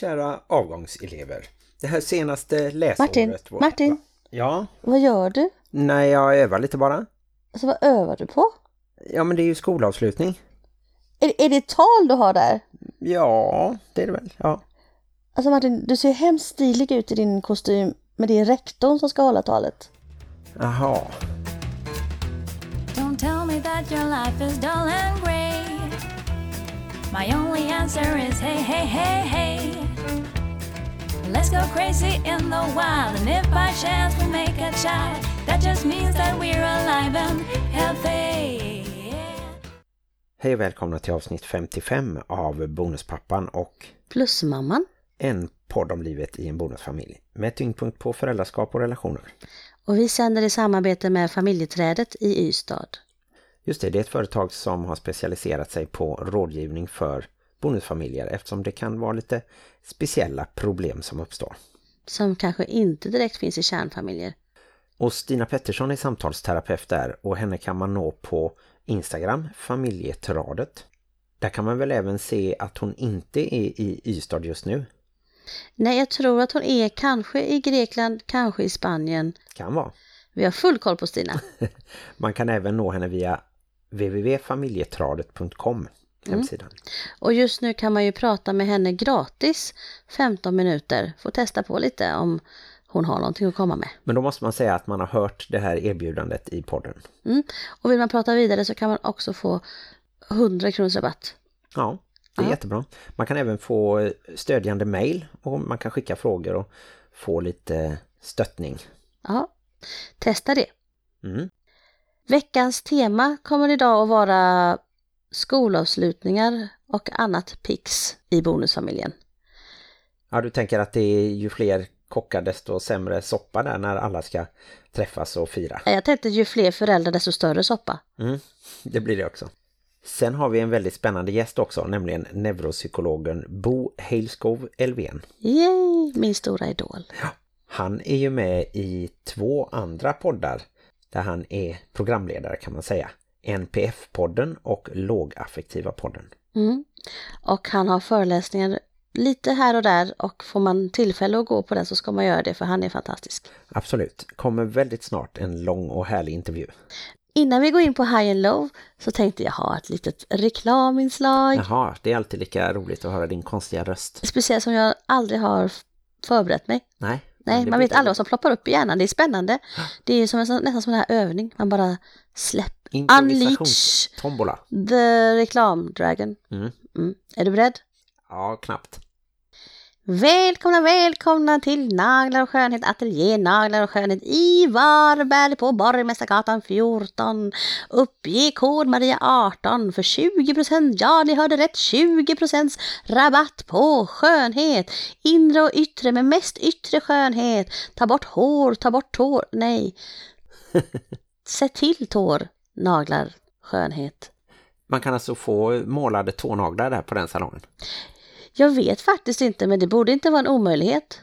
Kära avgångselever. Det här senaste läsåret... Martin, var... Martin. Ja? Vad gör du? Nej, jag övar lite bara. Alltså vad övar du på? Ja, men det är ju skolavslutning. Är, är det tal du har där? Ja, det är det väl. Ja. Alltså Martin, du ser hemskt stilig ut i din kostym. Men det är rektorn som ska hålla talet. Jaha. Don't tell me that your life is dull and grey. My only answer is hey, hey, hey, hey. Let's go crazy in the wild, and if by chance we make a child, that just means that we're alive and healthy. Hej och välkomna till avsnitt 55 av Bonuspappan och Plusmamman. en podd om livet i en bonusfamilj med tyngdpunkt på föräldraskap och relationer. Och vi sänder i samarbete med familjeträdet i Ystad. Just det, det är ett företag som har specialiserat sig på rådgivning för bonusfamiljer eftersom det kan vara lite speciella problem som uppstår. Som kanske inte direkt finns i kärnfamiljer. Och Stina Pettersson är samtalsterapeut där och henne kan man nå på Instagram, familjetradet. Där kan man väl även se att hon inte är i Ystad just nu. Nej, jag tror att hon är kanske i Grekland, kanske i Spanien. Kan vara. Vi har full koll på Stina. Man kan även nå henne via www.familjetradet.com hemsidan. Och just nu kan man ju prata med henne gratis 15 minuter. Få testa på lite om hon har någonting att komma med. Men då måste man säga att man har hört det här erbjudandet i podden. Mm. Och vill man prata vidare så kan man också få 100 kronors rabatt. Ja, det är Ja. jättebra. Man kan även få stödjande mejl och man kan skicka frågor och få lite stöttning. Ja, testa det. Mm. Veckans tema kommer idag att vara skolavslutningar och annat pix i bonusfamiljen. Ja, du tänker att det är ju fler kockar desto sämre soppa där när alla ska träffas och fira. Jag tänkte ju fler föräldrar desto större soppa. Mm, det blir det också. Sen har vi en väldigt spännande gäst också, nämligen neuropsykologen Bo Heilskov Elven. Yay, min stora idol. Han är ju med i två andra poddar där han är programledare kan man säga. NPF-podden och Lågaffektiva podden. Mm. Och han har föreläsningar lite här och där och får man tillfälle att gå på den så ska man göra det för han är fantastisk. Absolut, kommer väldigt snart en lång och härlig intervju. Innan vi går in på High and Low så tänkte jag ha ett litet reklaminslag. Jaha, det är alltid lika roligt att höra din konstiga röst. Speciellt som jag aldrig har förberett mig. Nej, Nej, man vet aldrig vad som ploppar upp i hjärnan. Det är spännande. Det är som en, nästan som en här övning. Man bara släpp. Unleash Improvisationstombola. the reklamdragon. Mm. Mm. Är du beredd? Ja, knappt. Välkomna, välkomna till Naglar och skönhet, ateljé Naglar och skönhet i Varberg på Borgmästargatan 14. Uppge kod Maria 18 för 20%, ja ni hörde rätt, 20% rabatt på skönhet. Inre och yttre, men mest yttre skönhet. Ta bort hår, ta bort tår, nej. Sätt till tår, naglar, skönhet. Man kan alltså få målade tånaglar där på den salongen. Jag vet faktiskt inte, men det borde inte vara en omöjlighet.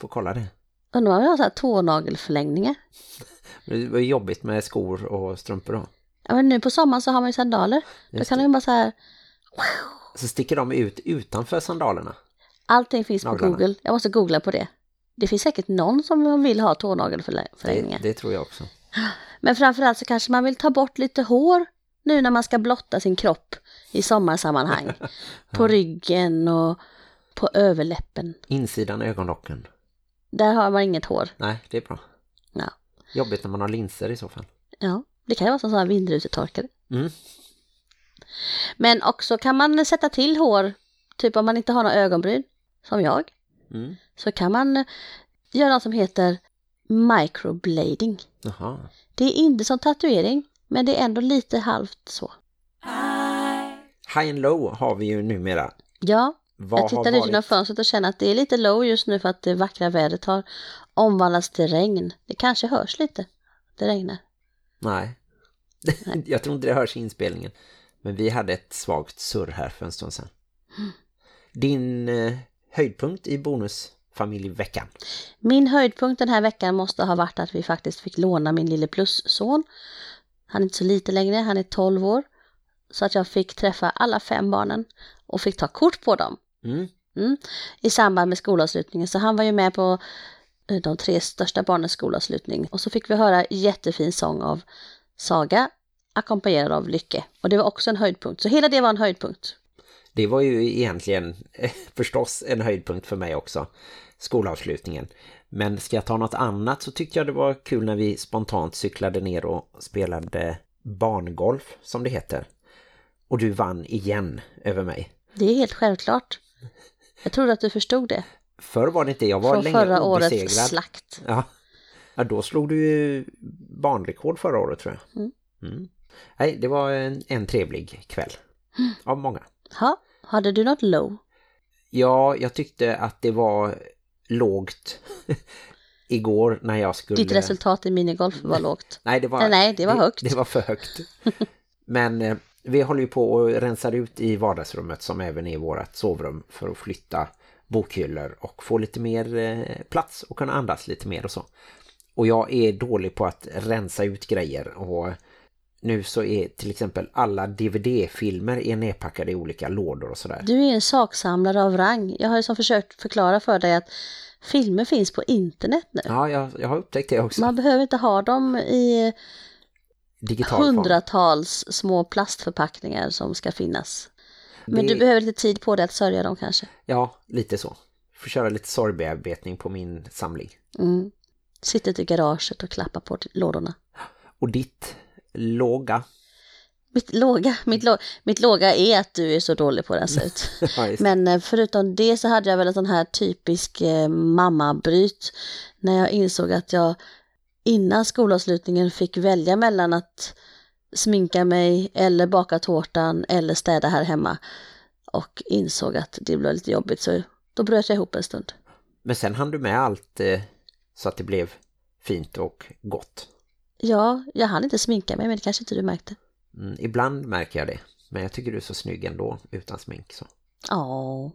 Får kolla det. Undrar om man vill ha så här tånagelförlängningar. Det var jobbigt med skor och strumpor då. Ja, men nu på sommaren så har man ju sandaler. Då Just kan det. man bara så här, Så sticker de ut utanför sandalerna. allting finns på Naglarna. Google. Jag måste googla på det. Det finns säkert någon som vill ha Det, tånagelförlängningar. det tror jag också. Men framförallt så kanske man vill ta bort lite hår nu när man ska blotta sin kropp i sommarsammanhang. På ryggen och på överläppen. Insidan ögonlocken. Där har man inget hår. Nej, det är bra. Ja, Jobbigt när man har linser i så fall. ja det kan ju vara som sådana vindrutetorkare. Mm. Men också kan man sätta till hår, typ om man inte har några ögonbryn, som jag. Mm. så kan man göra något som heter microblading. Jaha. Det är inte som tatuering, men det är ändå lite halvt så. High and low har vi ju numera. Ja, Vad jag tittar ut genom fönstret och känner att det är lite low just nu för att det vackra vädret har omvandlats till regn. Det kanske hörs lite. Det regnar. Nej. jag tror inte det hörs i inspelningen. Men vi hade ett svagt surr här för en stund sedan. Din eh, höjdpunkt i bonusfamiljveckan. Min höjdpunkt den här veckan måste ha varit att vi faktiskt fick låna min lille plusson. Han är inte så lite längre, han är 12 år. Så att jag fick träffa alla fem barnen och fick ta kort på dem. Mm. Mm. I samband med skolavslutningen. Så han var ju med på eh, de tre största barnens skolavslutning. Och så fick vi höra jättefin sång av Saga ackompanjerad av Lycke. Och det var också en höjdpunkt. Så hela det var en höjdpunkt. Det var ju egentligen eh, förstås en höjdpunkt för mig också. Skolavslutningen. Men ska jag ta något annat så tyckte jag det var kul när vi spontant cyklade ner och spelade barngolf som det heter. Och du vann igen över mig. Det är helt självklart. Jag trodde att du förstod det. Förr var det inte, jag var Från länge förra årets obesegrad. slakt. Ja. ja, då slog du ju barnrekord förra året tror jag. Mm. Mm. Nej, det var en, en trevlig kväll. Av många. Ha, hade du något low? Ja, jag tyckte att det var lågt igår när jag skulle... Ditt resultat i minigolf var lågt. Nej, det var, Nej, nej, det var högt. Det, var för högt. Men eh, vi håller ju på och rensar ut i vardagsrummet som även är vårt sovrum för att flytta bokhyllor och få lite mer eh, plats och kunna andas lite mer och så. Och jag är dålig på att rensa ut grejer och nu så är till exempel alla DVD-filmer är nedpackade i olika lådor och sådär. Du är en saksamlare av rang. Jag har ju som försökt förklara för dig att filmer finns på internet nu. Ja, jag, jag har upptäckt det också. Man behöver inte ha dem i Digital form. hundratals små plastförpackningar som ska finnas. Men Det- du behöver lite tid på dig att sörja dem kanske. Ja, lite så. Får köra lite sorgbearbetning på min samling. Mm. Sitter i garaget och klappar på lådorna. Och ditt låga. Mitt låga, mitt, lå, mitt låga är att du är så dålig på att rensa ut. Ja, det. Men eh, förutom det så hade jag väl en sån här typisk eh, mammabryt när jag insåg att jag innan skolavslutningen fick välja mellan att sminka mig eller baka tårtan eller städa här hemma och insåg att det blev lite jobbigt så då bröt jag ihop en stund. Men sen hann du med allt eh, så att det blev fint och gott. Ja, jag hann inte sminka mig men det kanske inte du märkte. Mm, ibland märker jag det. Men jag tycker du är så snygg ändå utan smink. Så. Ja,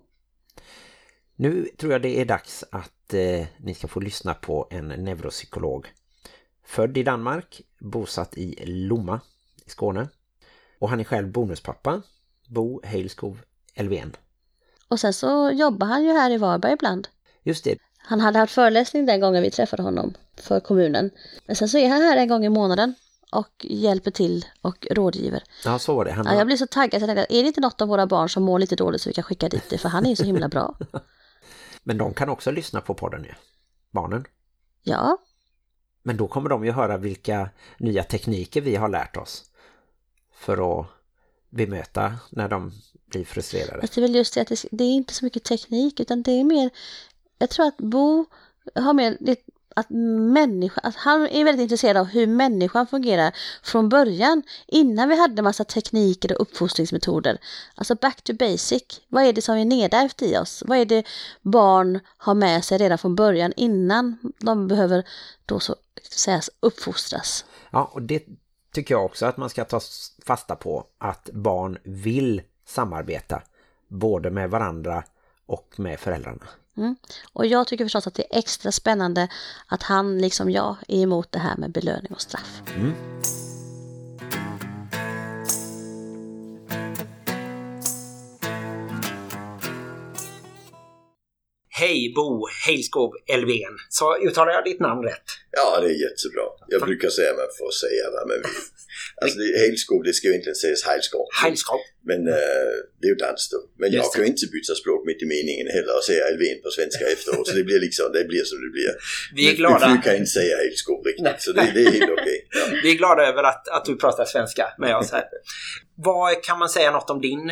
Nu tror jag det är dags att eh, ni ska få lyssna på en neuropsykolog. Född i Danmark, bosatt i Lomma i Skåne. Och han är själv bonuspappa, Bo Heilskov Elven. och sen så jobbar han ju här i Varberg ibland. Just det, Han hade haft föreläsning den gången vi träffade honom för kommunen. Men sen så är han här en gång i månaden och hjälper till och rådgiver. ja så var det. Han Ja, jag blir så taggad så jag tänkte, är det inte något av våra barn som mår lite dåligt så vi kan skicka dit det? För han är ju så himla bra. Men de kan också lyssna på podden nu. Barnen. Ja, Men då kommer de ju höra vilka nya tekniker vi har lärt oss. För att bemöta när de blir frustrerade. det är väl just det att det är inte så mycket teknik utan det är mer, jag tror att Bo har med det, att människa, att han är väldigt intresserad av hur människan fungerar från början innan vi hade en massa tekniker och uppfostringsmetoder. Alltså back to basic. Vad är det som är nedärvt i oss? Vad är det barn har med sig redan från början innan de behöver då så sägas uppfostras? Ja, och det tycker jag också att man ska ta fasta på. Att barn vill samarbeta. Både med varandra och med föräldrarna. Mm. Och jag tycker förstås att det är extra spännande att han liksom jag är emot det här med belöning och straff. Hej Bo Heilskov Elven. Så uttalar jag ditt namn rätt? Ja, det är jättebra. Jag brukar säga man får säga vad man vill. Alltså, det, Heilskov, det ska ju egentligen sägas Heilskov. Heilskov. Men eh, det är ju dans då. Men Just jag det. kan ju inte byta språk mitt i meningen heller och säga Elvin på svenska efteråt. Så det blir liksom, det blir som det blir. Vi är glada, nu kan inte säga Heilskov riktigt, så det, det är helt okej. Ja. vi är glada över att, att du pratar svenska med oss här. Vad kan man säga något om din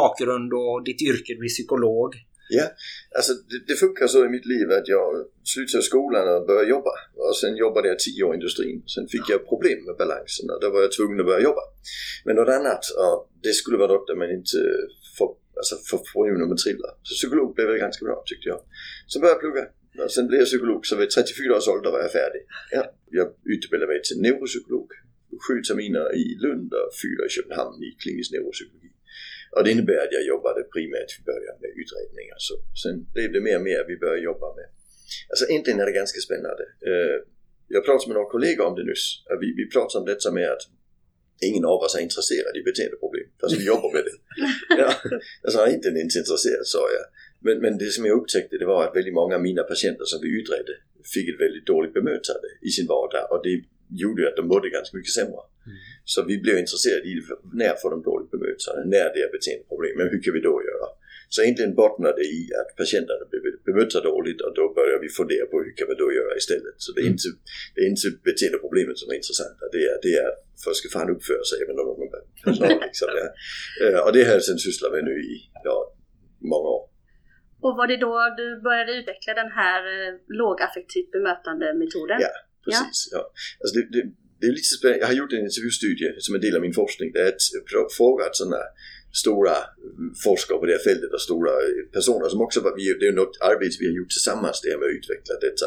bakgrund och ditt yrke? Du är psykolog. Ja, alltså det, det funkar så i mitt liv att jag slutade skolan och började jobba. Och sen jobbade jag tio år i industrin. Sen fick jag problem med balansen och då var jag tvungen att börja jobba. Men något annat, och det skulle vara något där man inte får, alltså får förmånen med trilla. Så psykolog blev väl ganska bra tyckte jag. Så började jag plugga. Och sen blev jag psykolog, så vid 34 års ålder var jag färdig. Ja, jag utbildade mig till neuropsykolog. Sju terminer i Lund och fyra i Köpenhamn i klinisk neuropsykologi. Och det innebär att jag jobbade primärt i början med utredningar. Så sen blev det mer och mer vi började jobba med. Alltså egentligen är det ganska spännande. Eh, Jag pratade med några kollegor om det nyss. Vi, vi pratade om detta med att ingen av oss är intresserad i beteendeproblem. Fast vi jobbar med det. Ja, alltså inte inte intresserad sa jag. Men, men det som jag upptäckte det var att väldigt många av mina patienter som vi utredde fick ett väldigt dåligt bemötande i sin vardag och det gjorde ju att de mådde ganska mycket sämre. Så vi blev intresserade i det, när får de dåligt bemötande, när det är beteendeproblem, men hur kan vi då göra? Så egentligen bottnar det i att patienterna blir bemötta dåligt och då börjar vi fundera på hur kan vi då göra istället. Så det är inte, det är inte beteendeproblemet som är intressanta, det är, det är att folk ska fan uppföra sig även om de är personal. Liksom, ja. Eh, Och det har jag sen sysslat med nu i ja, många år. Och var det då du började utveckla den här eh, lågaffektivt bemötande metoden? Ja, precis. Ja. Alltså det, det, det är lite spännande. Jag har gjort en intervjustudie som en del av min forskning. Det är att frågat sådana stora forskare på det här fältet och stora personer som också var, det är något arbete vi har gjort tillsammans det här med att utveckla detta.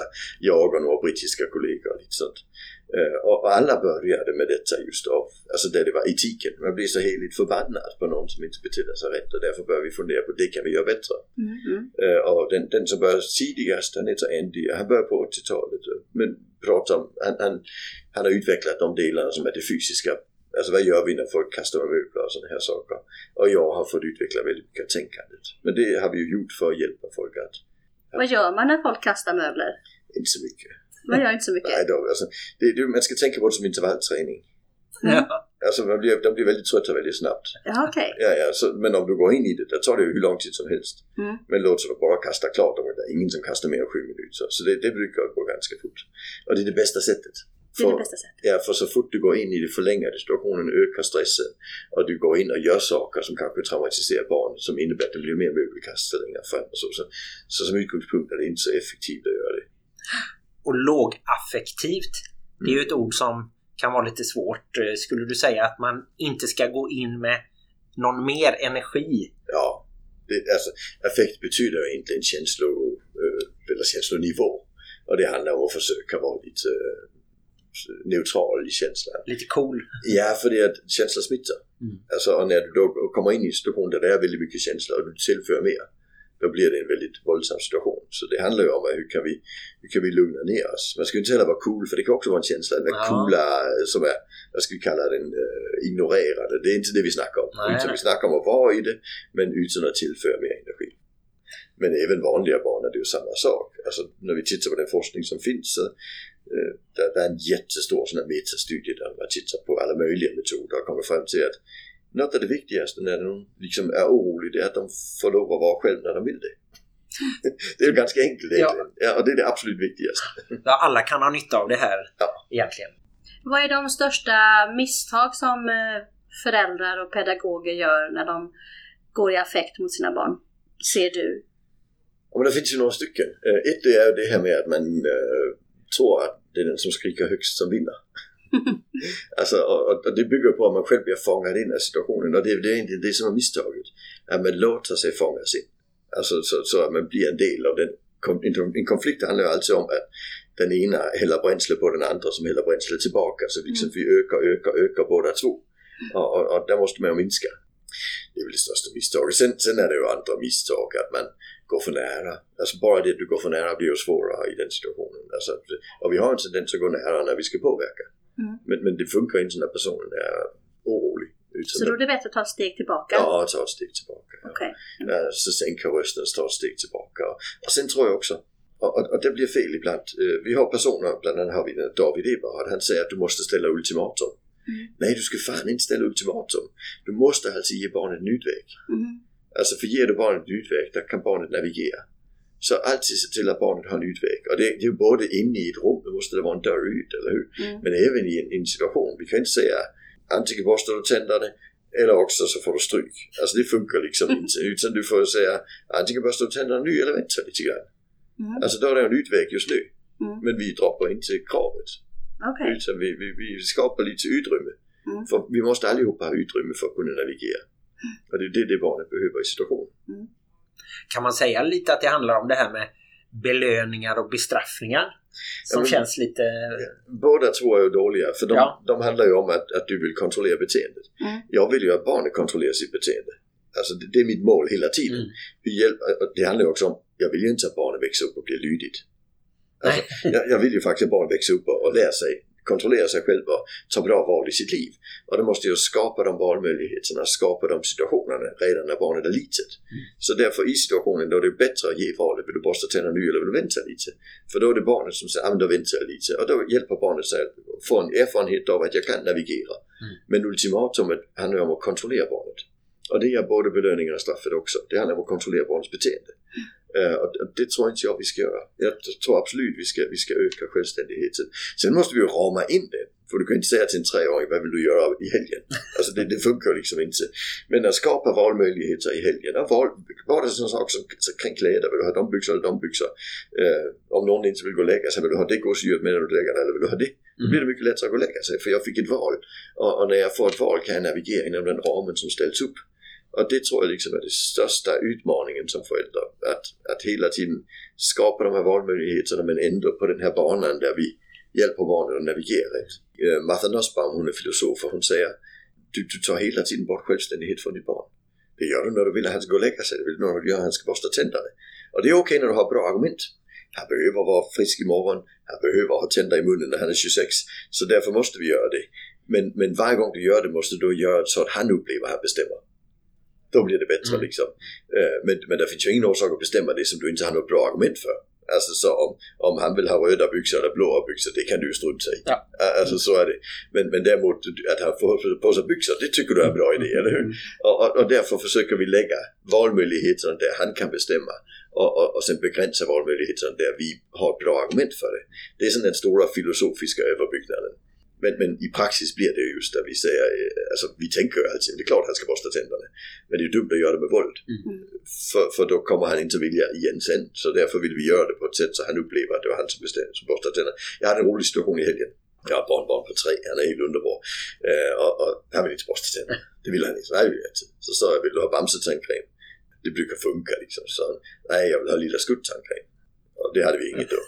Jag och några brittiska kollegor och lite sånt. Eh, Och alla började med detta just av, alltså där det var etiken. Man blir så heligt förbannad på någon som inte betedde sig rätt och därför börjar vi fundera på det kan vi göra bättre. Mm, mm. Eh, och den, den som började tidigast, han heter Andy, han började på 80-talet. eh, Men pratar om, han, han, han har utvecklat de delarna som är det fysiska. Alltså vad gör vi när folk kastar med möbler och sådana här saker. Och jag har fått utveckla väldigt mycket av tänkandet. Men det har vi ju gjort för att hjälpa folk att, Vad gör man när folk kastar möbler? inte så mycket. Man gör inte så mycket. Nej, då, alltså, det, det, man ska tänka på det som intervallträning. Mm. Ja. Alltså man blir, de blir väldigt trötta väldigt snabbt. Ja, okej. Ja, ja, så, men om du går in i det, då tar det ju hur lång tid som helst. Mm. Men låt så bara kasta klart om det. är ingen som kastar mer än sju minuter. Så det, det brukar gå ganska fort. Och det är det bästa sättet. Det är För, det bästa sättet. ja, för så fort du går in i det förlängade situationen ökar stressen och du går in och gör saker som kanske traumatiserar barn som innebär att det blir mer möbelkast längre fram och så. Så, så som utgångspunkt är det inte så effektivt att göra det. Och lågaffektivt, det är ju ett ord som kan vara lite svårt. Eh, Skulle du säga att man inte ska gå in med någon mer energi? Ja, det, alltså affekt betyder ju egentligen känslo, eh, eller känslonivå. Och det handlar om att försöka vara lite eh, neutral i känslan. Lite cool? Ja, för det är att känsla smittar. Mm. Alltså, och när du då kommer in i en situation där det är väldigt mycket känsla och du tillför mer, då blir det en väldigt våldsam situation. Så det handlar ju om att hur kan vi, hur kan vi lugna ner oss? Man ska ju inte heller vara cool, för det kan också vara en känsla, den Ja. coola eh, som är, vad ska vi kalla den, uh, ignorerande. Det är inte det vi snackar om. Nej, utan nej. vi snackar om att vara i det, men utan att tillföra mer energi. Men även vanliga barn är det ju samma sak. Alltså när vi tittar på den forskning som finns så eh, där, där är en jättestor sån här metastudie där man tittar på alla möjliga metoder och kommer fram till att något av det viktigaste när de liksom är oroliga det är att de får lov att vara själv när de vill det. det är ju ganska enkelt Ja. egentligen. Ja. och det är det absolut viktigaste. Ja, alla kan ha nytta av det här Ja. egentligen. Vad är de största misstag som eh, föräldrar och pedagoger gör när de går i affekt mot sina barn? Ser du? Ja, men det finns ju några stycken. Eh, Ett det är det här med att man eh, tror att det är den som skriker högst som vinner. alltså, och, och- det bygger på att man själv blir fångad in i situationen och det, det är egentligen det som är misstaget. Att man låter sig fångas in. Alltså så, så att man blir en del av den. En konflikt handlar ju alltid om att den ena häller bränsle på den andra som häller bränsle tillbaka. Så liksom vi ökar, ökar, ökar båda två. Och, och, och där måste man ju minska. Det är väl det största misstaget. Sen, sen är det ju andra misstag att man går för nära. Alltså bara det att du går för nära blir ju svårare i den situationen. Alltså, och vi har en tendens att gå nära när vi ska påverka. Mm. Men, men det funkar inte när personen är orolig. Utan Så då är det bättre att ta ett steg tillbaka? Ja, ta ett steg tillbaka. Ja. Okej. Ja, så sänka rösten, ta ett steg tillbaka. Och sen tror jag också, och, och, och det blir fel ibland. Eh, Vi har personer, bland annat har vi David Eberhard, han säger att du måste ställa ultimatum. Mm. Nej, du ska fan inte ställa ultimatum. Du måste alltså ge barnet en utväg. Mhm. Alltså för ger du barnet en utväg, där kan barnet navigera. Så alltid se till att barnet har en utväg. Och det, det är ju både inne i ett rum, då måste det vara en dörr ut, eller hur? Mm. Men även i en, en situation. Vi kan inte säga antingen borstar du tänderna eller också så får du stryk. Alltså det funkar liksom inte. Utan du får säga antingen borstar du tänderna nu eller vänta lite grann. Mm. Alltså då är det en utväg just nu. Mm. Men vi droppar inte kravet. Okej. Utan vi, vi, vi skapar lite utrymme. Mm. För vi måste allihopa ha utrymme för att kunna navigera. Och det är det, det barnet behöver i situationen. Kan man säga lite att det handlar om det här med belöningar och bestraffningar? Som Ja, men- känns lite... Båda två är ju dåliga för de, Ja. de handlar ju om att, att du vill kontrollera beteendet. Mm. Jag vill ju att barnet kontrollerar sitt beteende. Alltså det, det är mitt mål hela tiden. Mm. Hjälp, det handlar ju också om, jag vill ju inte att barnet växer upp och blir lydigt. Alltså, jag, jag vill ju faktiskt att barnet växer upp och, och lär sig kontrollera sig själv och ta bra val i sitt liv. Och då måste ju skapa de valmöjligheterna, skapa de situationerna redan när barnet är litet. Så därför i situationen då är det bättre att ge valet, vill du borsta tänderna nu eller vill du vänta lite? För då är det barnet som säger, ja men då väntar jag lite. Och då hjälper barnet sig att få en erfarenhet av att jag kan navigera. Men ultimatumet handlar om att kontrollera barnet. Och det gör både belöningen och straffet också. Det handlar om att kontrollera barnets beteende. Eh, och det tror inte jag vi ska göra. Jag tror absolut vi ska, vi ska öka självständigheten. Sen måste vi ju rama in det. För du kan inte säga till en treåring, vad vill du göra i helgen? Alltså det, det funkar liksom inte. Men att skapa valmöjligheter i helgen. Val, bara sådana saker som kring kläder. Vill du ha de byxor eller de byxor? Eh, om någon inte vill gå och lägga sig, vill du ha det gåsdjuret med när du lägger dig eller vill du ha det? Då blir det mycket lättare att gå och lägga sig. För jag fick ett val. Och, och när jag får ett val kan jag navigera inom den ramen som ställs upp. Och det tror jag liksom är den största utmaningen som förälder. Att, att hela tiden skapa de här valmöjligheterna men ändå på den här banan där vi hjälper barnen att navigera eh, Martha Nussbaum, hon är filosof och hon säger du, du tar hela tiden bort självständighet från ditt barn. Det gör du när du vill att han ska gå och lägga sig, det vill du när du vill att han ska borsta tänderna. Och det är okej när du har bra argument. Han behöver vara frisk imorgon, han behöver ha tänder i munnen när han är 26. Så därför måste vi göra det. Men, men varje gång du gör det måste du göra det så att han upplever att han bestämmer. Då blir det bättre Mm. liksom. Eh, Men, men det finns ju ingen orsak att bestämma det som du inte har något bra argument för. Alltså så om, om han vill ha röda byxor eller blåa byxor, det kan du ju strunta i. Ja. Alltså så är det. Men, men däremot att han får på sig byxor, det tycker du är en bra idé, eller hur? Och, och, och därför försöker vi lägga valmöjligheterna där han kan bestämma och, och, och sen begränsa valmöjligheterna där vi har bra argument för det. Det är sån den stora filosofiska överbyggnaden. Men, men i praxis blir det ju just där vi säger, eh, alltså vi tänker ju alltid, det är klart han ska borsta tänderna. Men det är ju dumt att göra det med våld. För, för då kommer han inte vilja igen sen. Så därför vill vi göra det på ett sätt så han upplever att det var han som bestämde, som borstade tänderna. Jag hade en rolig situation i helgen. Jag har ett barnbarn på tre, han är helt underbar. Eh, och, och han vill inte borsta tänderna. Det vill han inte. Nej, det vill jag inte. Så sa jag, vill du ha bamsetandkräm? Det brukar funka liksom. Så nej jag vill ha lilla skuttandkräm. Och det hade vi inget då.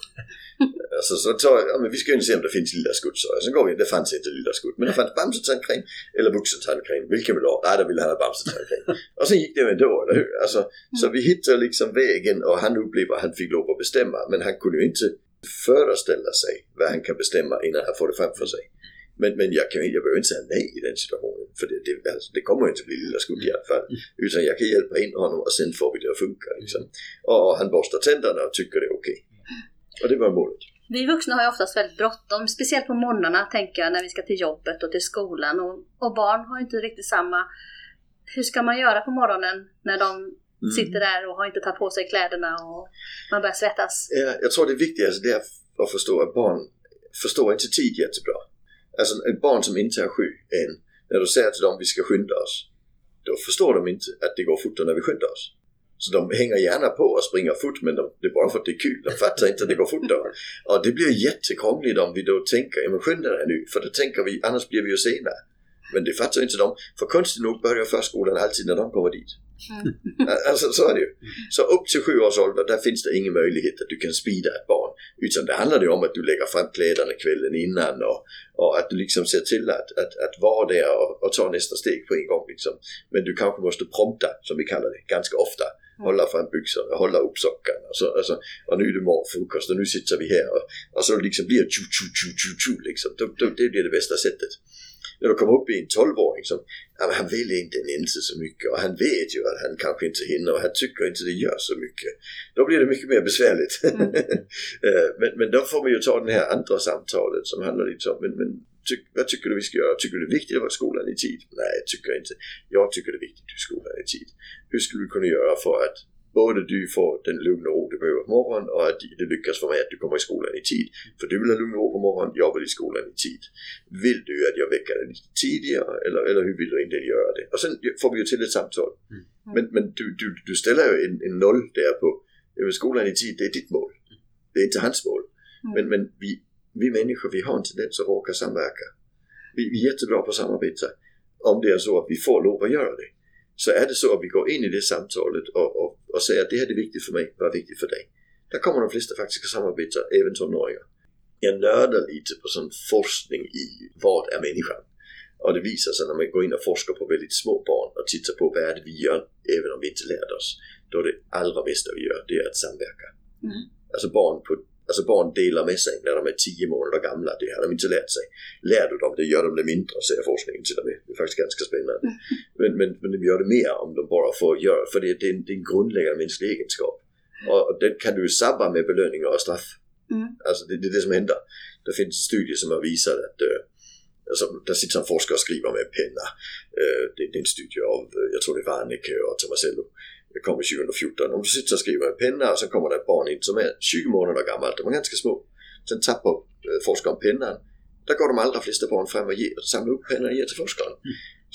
Alltså, så jag, ja, men vi ska ju se om det finns lilla skutt, sa jag. Sen går vi in, det fanns inte lilla skutt. Men det fanns bamsetandkräm eller vuxentandkräm. Vilken vill du ha? Nej, då vill han ha bamsetandkräm. och sen gick det ändå, eller hur? Alltså, Så vi hittade liksom vägen och han upplevde att han fick lov att bestämma. Men han kunde ju inte föreställa sig vad han kan bestämma innan han får det framför sig. Men, men jag, kan, jag behöver inte säga nej i den situationen. För det, det, alltså, det kommer inte bli lilla skutt i alla fall. Utan jag kan hjälpa in honom och sen får vi det att funka. Liksom. Och han borstar tänderna och tycker det är okej. Och det var målet. Vi vuxna har ju oftast väldigt bråttom, speciellt på morgnarna tänker jag när vi ska till jobbet och till skolan. Och, och barn har ju inte riktigt samma... Hur ska man göra på morgonen när de sitter där och har inte tagit på sig kläderna och man börjar svettas? Ja, jag tror det viktigaste det är att förstå att barn förstår inte tid jättebra. Alltså ett barn som inte är sju än, när du säger till dem vi ska skynda oss, då förstår de inte att det går fortare när vi skyndar oss. Så de hänger gärna på och springer fort men de, det är bara för att det är kul. De fattar inte att det går fortare. Och det blir jättekrångligt om vi då tänker, ja men skynda dig nu, för då tänker vi, annars blir vi ju sena. Men det fattar inte de, för konstigt nog börjar förskolan alltid när de kommer dit. Alltså så är det ju. Så upp till sju års ålder, där finns det ingen möjlighet att du kan speeda ett barn. Utan det handlar ju om att du lägger fram kläderna kvällen innan och, och att du liksom ser till att, att, att vara där och, och ta nästa steg på en gång. Liksom. Men du kanske måste prompta, som vi kallar det, ganska ofta. Hålla fram byxorna, hålla upp sockarna. Så, alltså, och nu är det morgonfrukost och nu sitter vi här. Och, och så liksom blir det tju, tju, tju, tju, tju, liksom. Då, då, det blir det bästa sättet. När du kommer upp i en 12-åring som, ja, han vill inte inte så mycket och han vet ju att han kanske inte hinner och han tycker inte det gör så mycket. Då blir det mycket mer besvärligt. Eh, men, men då får vi ju ta det här andra samtalet som handlar lite om, men, men tyck, vad tycker du vi ska göra? Tycker du det är viktigt att vara i skolan i tid? Nej, jag tycker inte. Jag tycker det är viktigt att är i skolan i tid. Hur skulle vi kunna göra för att både du får den lugn och ro du behöver på morgonen och att det lyckas för mig att du kommer i skolan i tid. För du vill ha lugn och ro på morgonen, jag vill i skolan i tid. Vill du att jag väcker dig lite tidigare eller, eller hur vill du inte göra det? Och sen får vi ju till ett samtal. Men, men du, du, du ställer ju en, en noll där på skolan i tid, det är ditt mål. Det är inte hans mål. Men, men vi, vi människor, vi har en tendens att råka samverka. Vi, vi är jättebra på att samarbeta. Om det är så att vi får lov att göra det. Så är det så att vi går in i det samtalet och, och, och säger att det här är viktigt för mig, vad är viktigt för dig? Där kommer de flesta faktiskt att samarbeta, även tonåringar. Jag nördar lite på sån forskning i vad är människan? Och det visar sig när man går in och forskar på väldigt små barn och tittar på vad är det vi gör även om vi inte lärde oss. Då är det allra bästa vi gör, det är att samverka. Mm. Alltså barn på Alltså barn delar med sig när de är 10 månader gamla. Det har de inte lärt sig. Lär du dem det gör de det mindre, säger forskningen till och med. Det är faktiskt ganska spännande. Men, men, men de gör det mer om de bara får göra för det, det, är, en, det är en grundläggande mänsklig egenskap. Och, och den kan du sabba med belöningar och straff. Mm. Alltså det, det är det som händer. Det finns studier som har visat att uh, alltså, där sitter en forskare och skriver med penna. Uh, det, är en studie av, uh, jag tror det är Warnecke och Tomasello. Det kom 2014. Om du sitter och skriver med penna och så kommer det ett barn in som är 20 månader gammalt. De är ganska små. Sen tappar uh, forskaren pennan. Där går de allra flesta barn fram och, ger, och samlar upp pennan och ger till forskaren.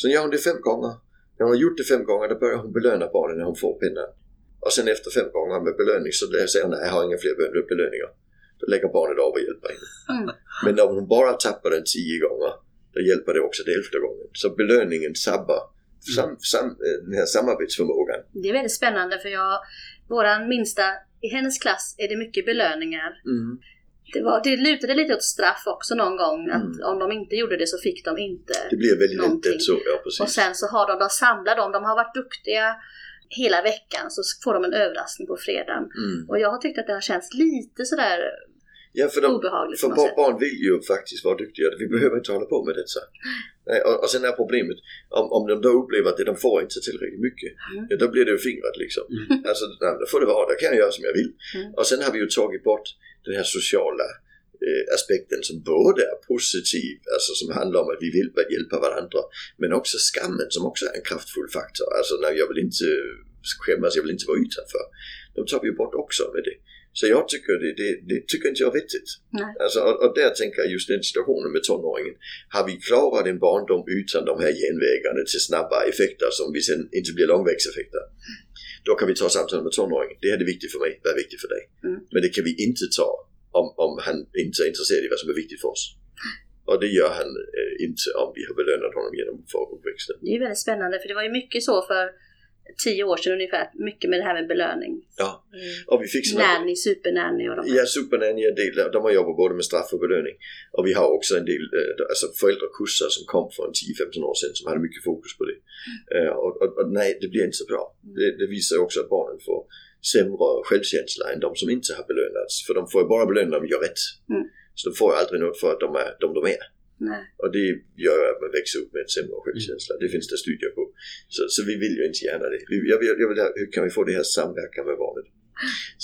Sen gör hon det fem gånger. När hon har gjort det fem gånger då börjar hon belöna barnen när hon får pennan. Och sen efter fem gånger med belöning så säger hon att jag har inga fler bel- belöningar. Då lägger barnet av och hjälper henne. Mm. Men om hon bara tappar den tio gånger då hjälper det också det elfte gången. Så belöningen sabbar sam, sam, eh, den här samarbetsförmågan. Det är väldigt spännande för jag, våran minsta, i hennes klass är det mycket belöningar. Mm. Det, var, det lutade lite åt straff också någon gång. Att Mm. om de inte gjorde det så fick de inte. Det blir väldigt lätt så, ja precis. Och sen så har de, de samlar dem, de har varit duktiga hela veckan så får de en överraskning på fredagen. Mm. Och jag har tyckt att det har känts lite sådär Ja, för, de, obehagligt för barn vill ju faktiskt vara duktiga. Vi behöver inte hålla på med detta. Nej, och, och sen är problemet, om, om de då upplever att det de får inte tillräckligt mycket, Mm. ja, då blir det ju fingret liksom. Mm. Alltså, nej, då får det vara, då kan jag göra som jag vill. Mm. Och sen har vi ju tagit bort den här sociala eh, aspekten som både är positiv, alltså som handlar om att vi vill hjälpa varandra, men också skammen som också är en kraftfull faktor. Alltså, nej, jag vill inte skämmas, jag vill inte vara utanför. De tar vi ju bort också med det. Så jag tycker det, det, det tycker inte jag är vettigt. Nej. Alltså, och, och där tänker jag just den situationen med tonåringen. Har vi klarat en barndom utan de här genvägarna till snabba effekter som vi sen inte blir långvägseffekter. Då kan vi ta samtalet med tonåringen. Det här är viktigt för mig, vad är viktigt för dig? Mm. Men det kan vi inte ta om, om han inte är intresserad i vad som är viktigt för oss. Och det gör han eh, inte om vi har belönat honom genom uppväxten. Det är väldigt spännande för det var ju mycket så för tio år sedan ungefär, mycket med det här med belöning. Ja, och vi såna Nanny, supernanny och de här. Ja, Supernanny är en del, de har jobbat både med straff och belöning. Och vi har också en del eh, alltså föräldrakurser som kom för en 10-15 år sedan som hade mycket fokus på det. Eh, och, och, och nej, det blir inte så bra. Det, det visar också att barnen får sämre självkänsla än de som inte har belönats. För de får ju bara belöna när de gör rätt. Mm. Så de får ju aldrig något för att de är de de är. Nej. Och det gör att man växer upp med en sämre självkänsla. Det finns det studier på. Så, så vi vill ju inte gärna det. Jag, vill, jag vill, hur kan vi få det här samverkan med barnet?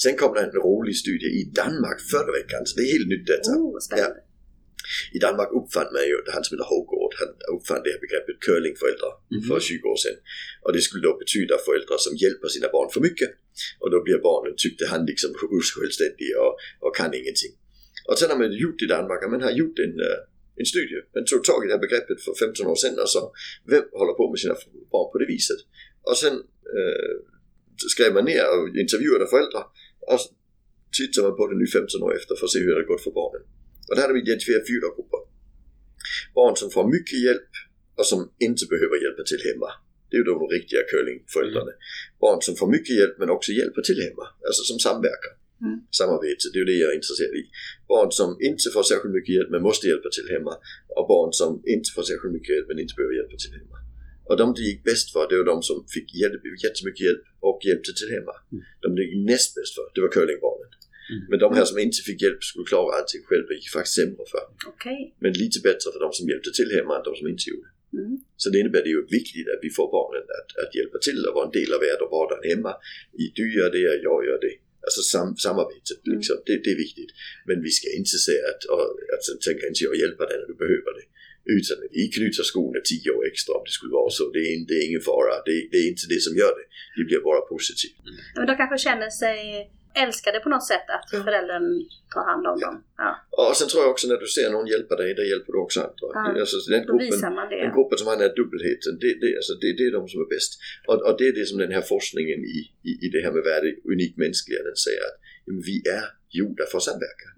Sen kom det en rolig studie i Danmark förra veckan, så det är helt nytt detta. Oh, spännande. I Danmark uppfann man ju, han som heter Hågård, han uppfann det här begreppet curlingföräldrar Mhm. för 20 år sedan. Och det skulle då betyda föräldrar som hjälper sina barn för mycket. Och då blir barnen, tyckte han, liksom osjälvständiga och, och kan ingenting. Och sen har man gjort i Danmark, man har gjort en, eh, en studie. Man tog tag i det här begreppet för 15 år sedan och sa, vem håller på med sina barn på det viset? Och sen eh, skrev man ner och intervjuade föräldrar. Och tittar man på det nu 15 år efter för att se hur det har gått för barnen. Och där hade vi identifierat fyra grupper. Barn som får mycket hjälp och som inte behöver hjälpa till hemma. Det är ju de riktiga curlingföräldrarna. Barn som får mycket hjälp men också hjälper till hemma. Alltså som samverkar. Mm. Samarbete, det är ju det jag är intresserad i. Barn som inte får särskilt mycket hjälp men måste hjälpa till hemma. Och barn som inte får särskilt mycket hjälp men inte behöver hjälpa till hemma. Och de det gick bäst för, det var de som fick hjälp, jättemycket hjälp och hjälpte till hemma. Mm. De det gick näst bäst för, det var curlingbarnen. Mm. Men de här som inte fick hjälp skulle klara allting själva gick faktiskt sämre för. Okej. Men lite bättre för de som hjälpte till hemma än de som inte gjorde. Mm. Så det innebär det ju viktigt att vi får barnen att, att hjälpa till och vara en del av vardagen hemma. I, du gör det, jag gör det. Alltså sam, samarbetet, Mm. liksom. det, det är viktigt. Men vi ska inte säga att, och, att sen tänker inte jag hjälpa dig när du behöver det. Utan vi knyter skorna tio år extra om det skulle vara så. Det är, det är ingen fara. Det, det är inte det som gör det. Det blir bara positivt. Men de kanske känner sig älskade på något sätt att Ja. föräldern tar hand om dem. Ja. Och sen tror jag också när du ser någon hjälpa dig, där hjälper du också andra. Ja. Alltså, den gruppen, det. Den gruppen som har den här dubbelheten, det, det, alltså, det, det är de som är bäst. Och, och det är det som den här forskningen i, i, i det här med värde unikt mänskliga, den säger att vi är gjorda för samverkan.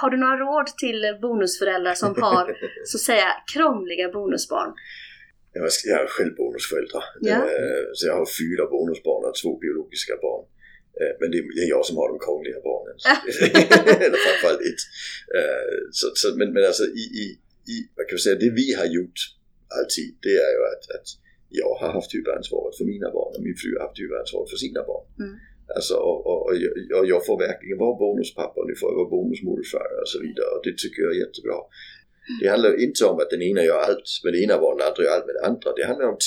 Har du några råd till bonusföräldrar som har så att säga krångliga bonusbarn? Jag, är- jag är själv bonusförälder. Ja. Eh, Så jag har fyra bonusbarn och två biologiska barn. Eh, Men det är jag som har de krångliga barnen. Eller framförallt ett. Eh, Så, så, men, men alltså i, i, i, vad kan säga, det vi har gjort alltid, det är ju att, att jag har haft huvudansvaret för mina barn och min fru har haft huvudansvaret för sina barn. Mm. Alltså, och, och, och, jag, och jag får verkligen vara bonuspappa, nu får jag vara bonusmorfar och så vidare. Och det tycker jag är jättebra. Det handlar inte om att den ena gör allt med det ena barnet, den andra gör allt med det andra. Det handlar om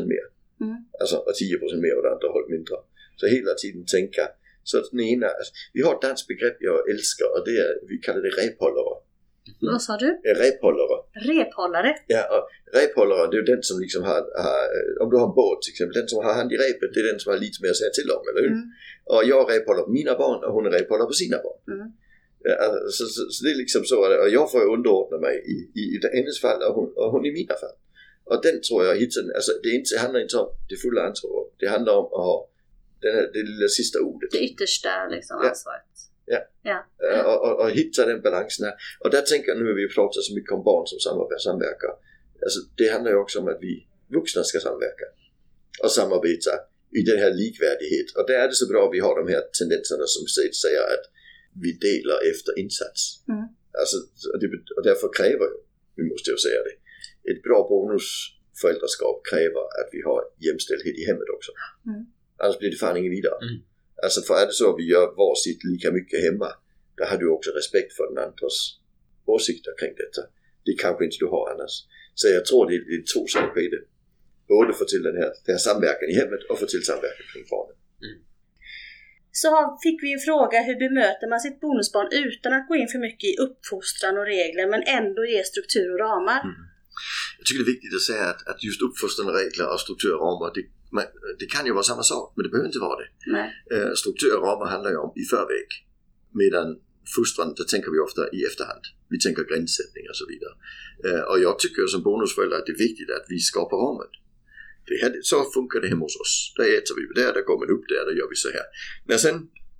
10% mer. Mm. Alltså, och 10% mer och det andra hållet mindre. Så hela tiden tänka. Så att den ena, alltså, vi har ett danskt begrepp jag älskar och det är, vi kallar det rephållare. Vad sa du? Eh, Rephållare. Rephållare? Ja, och rephållaren det är den som liksom har, har, om du har en båt till exempel, den som har hand i repet det är den som har lite mer att säga till om, eller hur? Mm. Och jag rephåller på mina barn och hon är rephållare på sina barn. Mm. Ja, alltså, så, så, så det är liksom så, och jag får underordna mig i, i, i hennes fall och hon, och hon i mina fall. Och den tror jag hittar, alltså det, inte, handlar inte om det fulla ansvaret, det handlar om att ha här, det lilla sista ordet. Det yttersta liksom, Ja. ansvaret. Ja. ja. Eh, och, och, och hitta den balansen här. Och där tänker jag nu, vi pratar så mycket om barn som samverkar. Alltså det handlar ju också om att vi vuxna ska samverka och samarbeta i den här likvärdighet. Och där är det så bra att vi har de här tendenserna som säger- att vi delar efter insats. Mm. Alltså, och, det, och därför kräver, vi måste ju säga det, ett bra bonusföräldraskap kräver att vi har jämställdhet i hemmet också. Mm. Annars blir det fan ingen vidare. Mm. Alltså för är det så att vi gör varsitt lika mycket hemma, då har du också respekt för den andras åsikter kring detta. Det kanske inte du har annars. Så jag tror det är, det är två saker i det. Både få till den här, den här samverkan i hemmet och få till samverkan kring barnen. Så har- fick vi en fråga, hur bemöter man sitt bonusbarn utan att gå in för mycket i uppfostran och regler men ändå ge struktur och ramar? Mm. Jag tycker det är viktigt att säga att, att just uppfostrande regler och struktur och ramar, det, man, det kan ju vara samma sak, men det behöver inte vara det. Nej. Eh, struktur och ramar handlar ju om i förväg. Medan fostran, det tänker vi ofta i efterhand. Vi tänker gränssättning och så vidare. Eh, och jag tycker som bonusförälder att det är viktigt att vi skapar ramen. Det här, så funkar det hemma hos oss. Där äter vi där, där går man upp där, där gör vi så här. När sen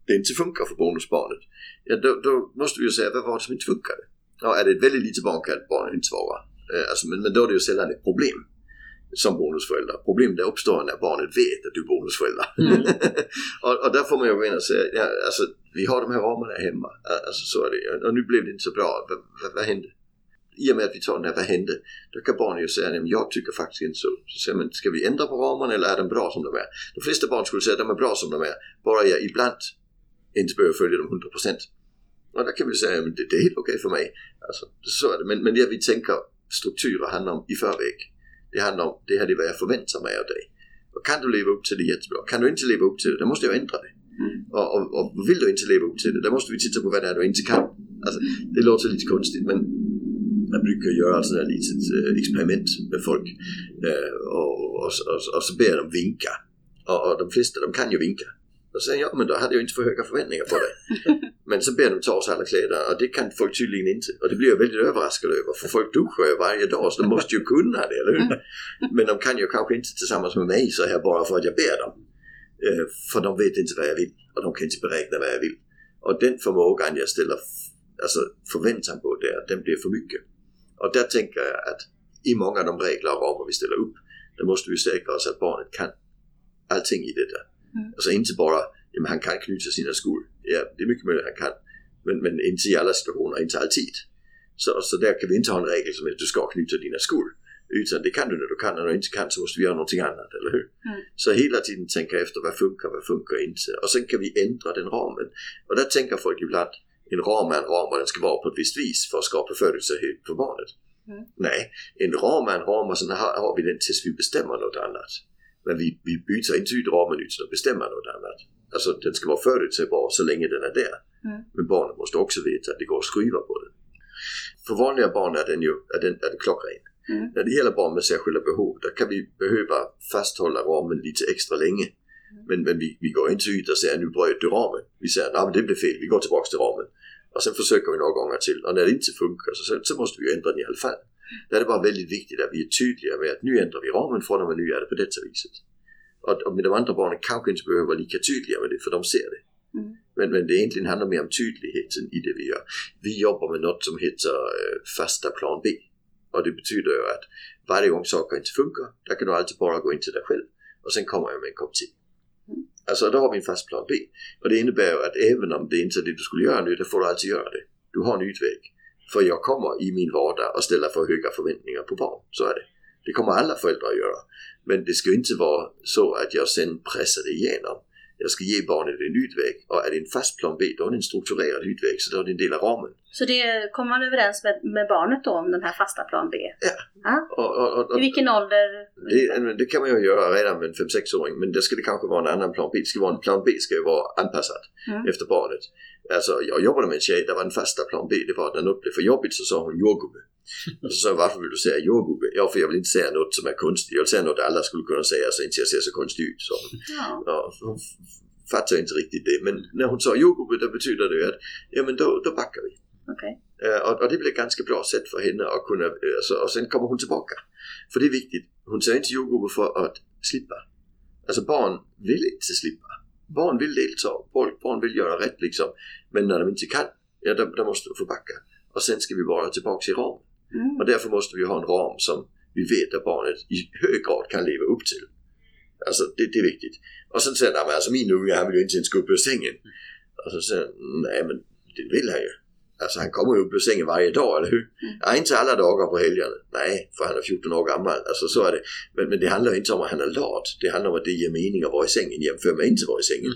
det inte funkar för bonusbarnet, ja, då, då måste vi ju säga vad var det som inte funkade? Ja, är det ett väldigt litet barn kan barnet inte svara. Eh, alltså, men, men då är det ju sällan ett problem som bonusförälder. Problemet det uppstår när barnet vet att du är bonusförälder. Mm. och, och där får man ju gå in och säga, ja, alltså vi har de här ramarna hemma. Alltså så är det. Och nu blev det inte så bra. Vad, vad, vad hände? I och med att vi tar den här, vad hände? Då kan barnen ju säga, men jag tycker faktiskt inte så. Så säger man, ska vi ändra på ramarna eller är de bra som de är? De flesta barn skulle säga att de är bra som de är. Bara jag ibland inte behöver följa dem 100%. Och där kan vi säga, men det, det är helt okej för mig. Alltså, så är det. Men, men det vi tänker strukturer handlar om i förväg. Det handlar om, det här är vad jag förväntar mig av dig. Och kan du leva upp till det jättebra. Kan du inte leva upp till det, då måste jag ändra det. Mm. Och, och, och vill du inte leva upp till det, då måste vi titta på vad det är du inte kan. Alltså, det låter lite konstigt men man brukar göra ett sånt här litet eh, experiment med folk. Eh, och, och, och, och så ber de vinka. Och, och de flesta de kan ju vinka. Och så säger jag, ja men då hade jag inte för höga förväntningar på dig. men så ber de ta oss alla kläder och det kan folk tydligen inte. Och det blir jag väldigt överraskad över för folk duschar ju varje dag så de måste ju kunna det, eller hur? Men de kan ju kanske inte tillsammans med mig så här bara för att jag ber dem. Eh, för de vet inte vad jag vill och de kan inte beräkna vad jag vill. Och den förmågan jag ställer alltså förväntan på där, den blir för mycket. Och där tänker jag att i många av de regler och ramar vi ställer upp, då måste vi säkra oss att barnet kan allting i detta. Mm. Alltså inte bara, jamen han kan knyta sina skor. Ja, det är mycket möjligt han kan. Men, men inte i alla situationer, inte alltid. Så, så där kan vi inte ha en regel som att du ska knyta dina skor. Utan det kan du när du kan, och när du inte kan så måste vi göra någonting annat, eller hur? Mm. Så hela tiden tänka efter vad funkar, vad funkar inte. Och sen kan vi ändra den ramen. Och där tänker folk ibland, en ram är en ram och den ska vara på ett visst vis för att skapa förutsägbarhet för barnet. Mm. Nej, en ram är en ram och sen har, har vi den tills vi bestämmer något annat. Men vi, vi byter inte ut ramen utan att bestämma något annat. Alltså den ska vara förutsägbar så länge den är där. Mm. Men barnet måste också veta att det går att skruva på den. För vanliga barn är den ju är den, är det klockren. Mm. När det gäller barn med särskilda behov, där kan vi behöva fasthålla ramen lite extra länge. Men, men vi, vi går inte ut och säger nu bröt du ramen. Vi säger nej men det blev fel, vi går tillbaka till ramen. Och sen försöker vi några gånger till och när det inte funkar så, så, så måste vi ändra den i alla fall. Där är det bara väldigt viktigt att vi är tydliga med att nu ändrar vi ramen från och med nu är det på detta viset. Och, med de andra barnen kanske inte behöver vara lika tydliga med det för de ser det. Mm. Men, men det egentligen handlar mer om tydligheten i det vi gör. Vi jobbar med något som heter eh, fasta plan B. Och det betyder ju att varje gång saker inte funkar, där kan du alltid bara gå in till dig själv och sen kommer jag med en kopp te. Alltså då har vi en fast plan B. Och det innebär ju att även om det inte är det du skulle göra nu, då får du alltid göra det. Du har en utväg. För jag kommer i min vardag att ställa för höga förväntningar på barn. Så är det. Det kommer alla föräldrar att göra. Men det ska inte vara så att jag sen pressar det igenom. jag ska ge barnet en utväg och är det en fast plan B då är det en strukturerad utväg så då är det en del av ramen. Så det kommer man överens med, med barnet då om den här fasta plan B? Och, och, och, och, I vilken ålder? det, det kan man ju göra redan med en 5-6-åring men det ska det kanske vara en annan plan B. Det ska vara en plan B ska ju vara anpassad Mm. efter barnet. Alltså jag jobbade med en tjej, där var en fasta plan B, det var att när något blev för jobbigt så sa hon jordgubbe. Och så sa jag varför vill du säga jordgubbe? Ja för jag vill inte säga något som är konstigt, jag vill säga något alla skulle kunna säga så inte jag ser så konstig ut. Så Ja. ja, hon fattar inte riktigt det men när hon sa jordgubbe då betyder det ju att ja men då, då backar vi. Okej. Eh, och, och det blir ett ganska bra sätt för henne att kunna, eh, alltså, och sen kommer hon tillbaka. För det är viktigt, hon säger inte jordgubbe för att slippa. Alltså barn vill inte slippa. Barn vill delta, barn, vill göra rätt liksom. Men när de inte kan, ja då, då måste de få backa. Och sen ska vi vara tillbaka i ramen. Mm. Och därför måste vi ha en ram som vi vet att barnet i hög grad kan leva upp till. Alltså det, det är viktigt. Och sen säger han, alltså min unge han vill ju inte ens gå upp ur sängen. Och så säger han, nej men det vill han ju. Alltså han kommer ju upp ur sängen varje dag, eller hur? Ja, inte alla dagar på helgerna. Nej, för han är 14 år gammal. Alltså så är det. Men, men det handlar inte om att han är lat. Det handlar om att det ger mening att vara i sängen jämfört med inte vara i sängen.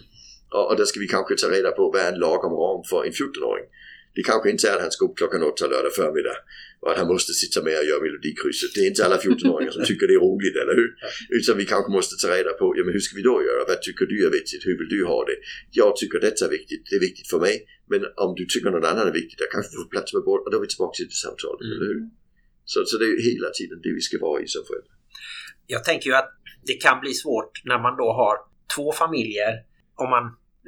Och, och där ska vi kanske ta reda på vad är en lagom ram för en 14-åring. Det kanske inte är att han ska upp klockan åtta lördag förmiddag och att han måste sitta med och göra melodikrysset. Det är inte alla 14-åringar som tycker det är roligt, eller hur? Utan vi kanske måste ta reda på, ja men hur ska vi då göra? Vad tycker du är viktigt? Hur vill du ha det? Jag tycker detta är viktigt, det är viktigt för mig. Men om du tycker något annat är viktigt, då kanske vi får plats med båda och då är vi tillbaka till det samtalet, Mm. eller hur? Så, så det är ju hela tiden det vi ska vara i som föräldrar. Jag tänker ju att det kan bli svårt när man då har två familjer. Om man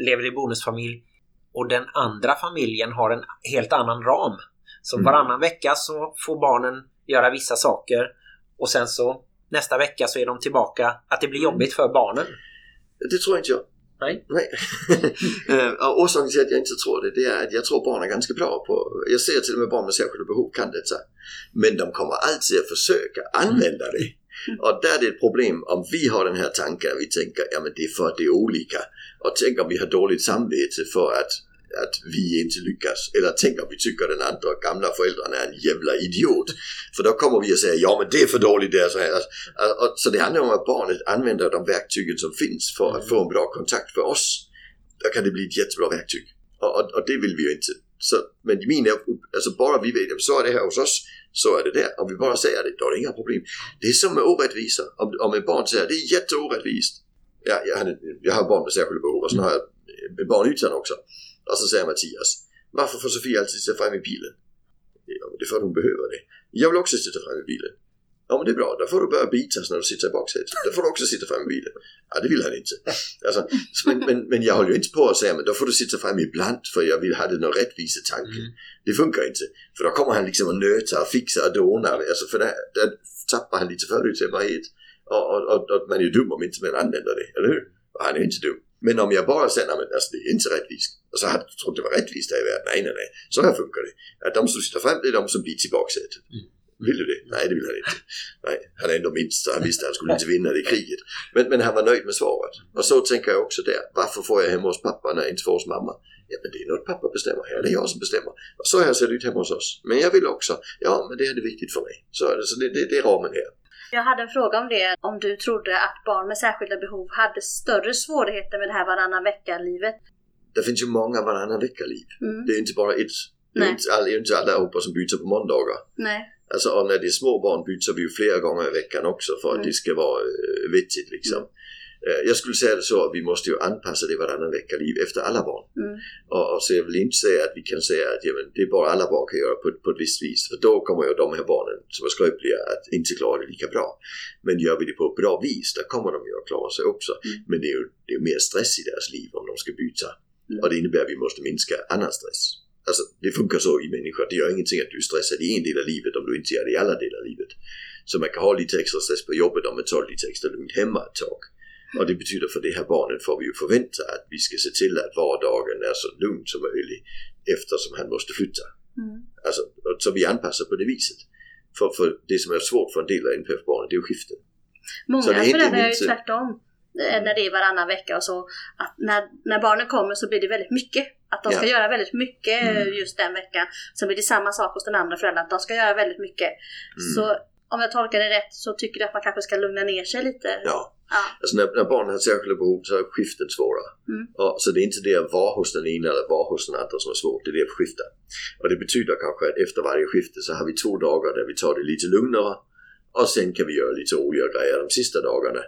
lever i bonusfamilj och den andra familjen har en helt annan ram. Så Mm. varannan vecka så får barnen göra vissa saker och sen så nästa vecka så är de tillbaka. Att det blir jobbigt för barnen. Det tror inte jag. Nej. Nej. Eh, och orsaken till att jag inte tror det, det är att jag tror barn är ganska bra på, jag ser till och med barn med särskilda behov kan detta. Men de kommer alltid att försöka använda det. Och där är det ett problem om vi har den här tanken, vi tänker ja men det är för att det är olika. Och tänk om vi har dåligt samvete för att, att vi inte lyckas. Eller tänk om vi tycker den andra gamla föräldern är en jävla idiot. För då kommer vi att säga ja men det är för dåligt det är så här. Och- och- Så det handlar om att barnet använder de verktygen som finns för att få en bra kontakt för oss. Då kan det bli ett jättebra verktyg. Och, och, och det vill vi ju inte. Så, men min, alltså bara vi vet så är det här hos oss, så är det där. Om vi bara säger det, då är det inga problem. Det är som med orättvisa. Om, om ett barn säger det är jätteorättvist. Ja, jag, har, jag har barn med särskilda behov och så har jag eh, barn utan också. Och så säger Mattias, varför får Sofia alltid sitta fram i bilen? Ja, det är för att hon behöver det. Jag vill också sitta fram i bilen. Ja men det är bra, då får du börja bitas när du sitter i baksätet. Då får du också sitta fram i bilen. Ja det vill han inte. Alltså, men, men, men jag håller ju inte på att säga men då får du sitta fram ibland för jag vill ha det någon rättvisetanke. Mm. Det funkar inte. För då kommer han liksom att nöta och fixa och dona. Alltså för där, där tappar han lite förutsägbarhet. Och, och, och, och man är ju dum om inte man använder det, eller hur? Och han är inte dum. Men om jag bara säger, men alltså det är inte rättvist. Och så hade jag trott det var rättvist här i världen. Nej, nej, nej. Så här funkar det. Att de som sitter fram, det är de som blir tillbakasätet. Mm. Vill du det? Nej, det vill han inte. Nej, han är ändå minst så han visste att han skulle inte vinna det kriget. Men, men han var nöjd med svaret. Och så tänker jag också där. Varför får jag hemma hos pappa när jag inte får hos mamma? Ja, men det är något pappa bestämmer här. Det är jag som bestämmer. Och så här ser det ut hemma hos oss. Men jag vill också. Ja, men det är det viktigt för mig. Så, är det, så det, det, det är ramen här. Jag hade en fråga om det, om du trodde att barn med särskilda behov hade större svårigheter med det här varannan vecka-livet. Det finns ju många varannan vecka-liv. Mm. Det är inte bara ett. Det är inte, det är inte allihopa som byter på måndagar. Nej. Alltså och när det är små barn byter vi ju flera gånger i veckan också för att Mm. det ska vara uh, vettigt liksom. Eh, Jag skulle säga det så att vi måste ju anpassa det varannan vecka-liv efter alla barn. Mm. Och, och så jag vill inte säga att vi kan säga att jamen, det är bara alla barn kan göra på, på ett visst vis. För då kommer ju de här barnen som är skröpliga att inte klara det lika bra. Men gör vi det på ett bra vis, då kommer de ju att klara sig också. Mm. Men det är ju det är mer stress i deras liv om de ska byta. Mm. Och det innebär att vi måste minska annan stress. Alltså det funkar så i människor. Det gör ingenting att du är stressad i en del av livet om du inte gör det i alla delar av livet. Så man kan ha lite extra stress på jobbet om man tar lite extra lugnt hemma ett tag. Och det betyder för det här barnet får vi ju förvänta att vi ska se till att vardagen är så lugn som möjligt eftersom han måste flytta. Mm. Alltså, så vi anpassar på det viset. För, för det som är svårt för en del av NPF-barnen det är ju skiften. Många är inte föräldrar gör ju mitt- tvärtom. När det är varannan vecka och så. Att när, när barnen kommer så blir det väldigt mycket. Att de ska Ja. göra väldigt mycket Mm. just den veckan. Sen blir det samma sak hos den andra föräldern. Att de ska göra väldigt mycket. Mm. Så om jag tolkar det rätt, så tycker du att man kanske ska lugna ner sig lite? Ja, Ja. alltså när, när barnen har särskilda behov så är skiften svåra. Mm. Ja, så det är inte det att vara hos den ena eller vara hos den andra som är svårt, det är det att skifta. Och det betyder kanske att efter varje skifte så har vi två dagar där vi tar det lite lugnare och sen kan vi göra lite roliga grejer de sista dagarna.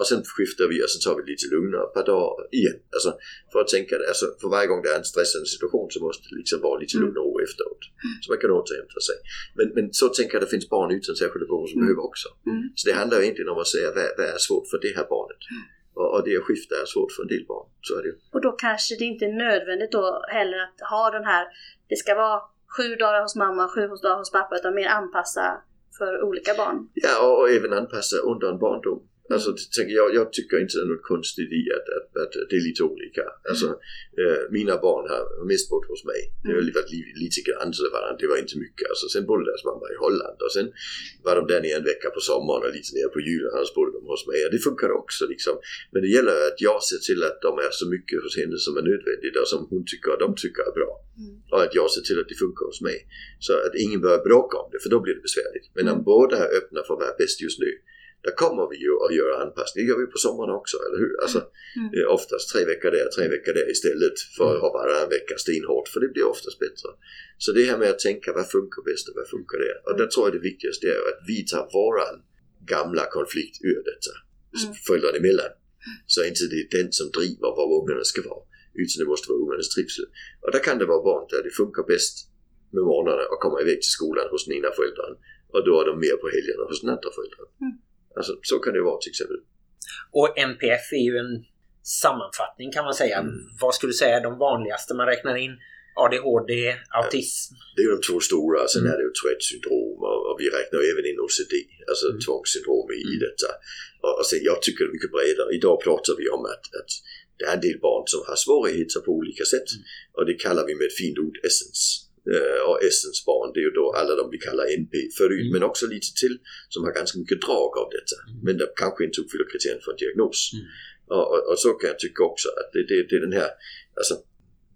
Och sen skiftar vi och sen tar vi lite lugnare ett par dagar igen. Alltså för att tänka det, alltså för varje gång det är en stressande situation så måste det liksom vara lite lugn och ro efteråt. Så man kan återhämta sig. Men, men så tänker jag att det finns barn utan särskilda behov som behöver också. Mm. Så det handlar egentligen om att säga vad, vad är svårt för det här barnet. Och, och det att skifta är svårt för en del barn. Så är det ju. Och då kanske det inte är nödvändigt då heller att ha den här, det ska vara sju dagar hos mamma, sju dagar hos pappa, utan mer anpassa för olika barn. Ja, och, och även anpassa under en barndom. Alltså, tänker jag, jag tycker inte det är något konstigt i att, att, att det är lite olika. Alltså, eh, mina barn har bott hos mig. Det har varit lite, lite grann så det var, det var inte mycket. Alltså, sen bodde deras mamma i Holland och sen var de där nere en vecka på sommaren och lite nere på julen och så bodde de hos mig. Och det funkar också liksom. Men det gäller att jag ser till att de är så mycket hos henne som är nödvändigt och som hon tycker och de tycker är bra. Och att jag ser till att det funkar hos mig. Så att ingen börjar bråka om det för då blir det besvärligt. Men om båda är öppna för att vara bäst just nu där kommer vi ju att göra anpassning. Det gör vi på sommaren också, eller hur? Alltså, eh, oftast tre veckor där, tre veckor där istället för att ha varannan vecka stenhårt, för det blir oftast bättre. Så det här med att tänka vad funkar bäst och vad funkar det? Och där tror jag det viktigaste är att vi tar våran gamla konflikt ur detta, Mm. föräldrarna emellan. Så inte det är den som driver var ungarna ska vara, utan det måste vara ungarnas trivsel. Och där kan det vara barn där det funkar bäst med morgnarna och komma iväg till skolan hos den ena föräldern och då är de mer på helgerna hos den andra föräldern. Mm. Alltså så kan det vara till exempel. Och NPF är ju en sammanfattning kan man säga. Mm. Vad skulle du säga är de vanligaste man räknar in? ADHD, autism. Det är ju de två stora, sen Mm. är det ju Tourettes syndrom och, vi räknar även in OCD, alltså Mm. tvångssyndrom i, i detta. Och, och sen jag tycker det är mycket bredare. Idag pratar vi om att, att det är en del barn som har svårigheter på olika sätt Mm. och det kallar vi med ett fint ord essence. Eh, och essence barn, det är ju då alla de vi kallar NP förut, Mm. men också lite till som har ganska mycket drag av detta, men de kanske inte uppfyller kriterierna för en diagnos. Mm. Och, och, och så kan jag tycka också att det, det, det är den här, alltså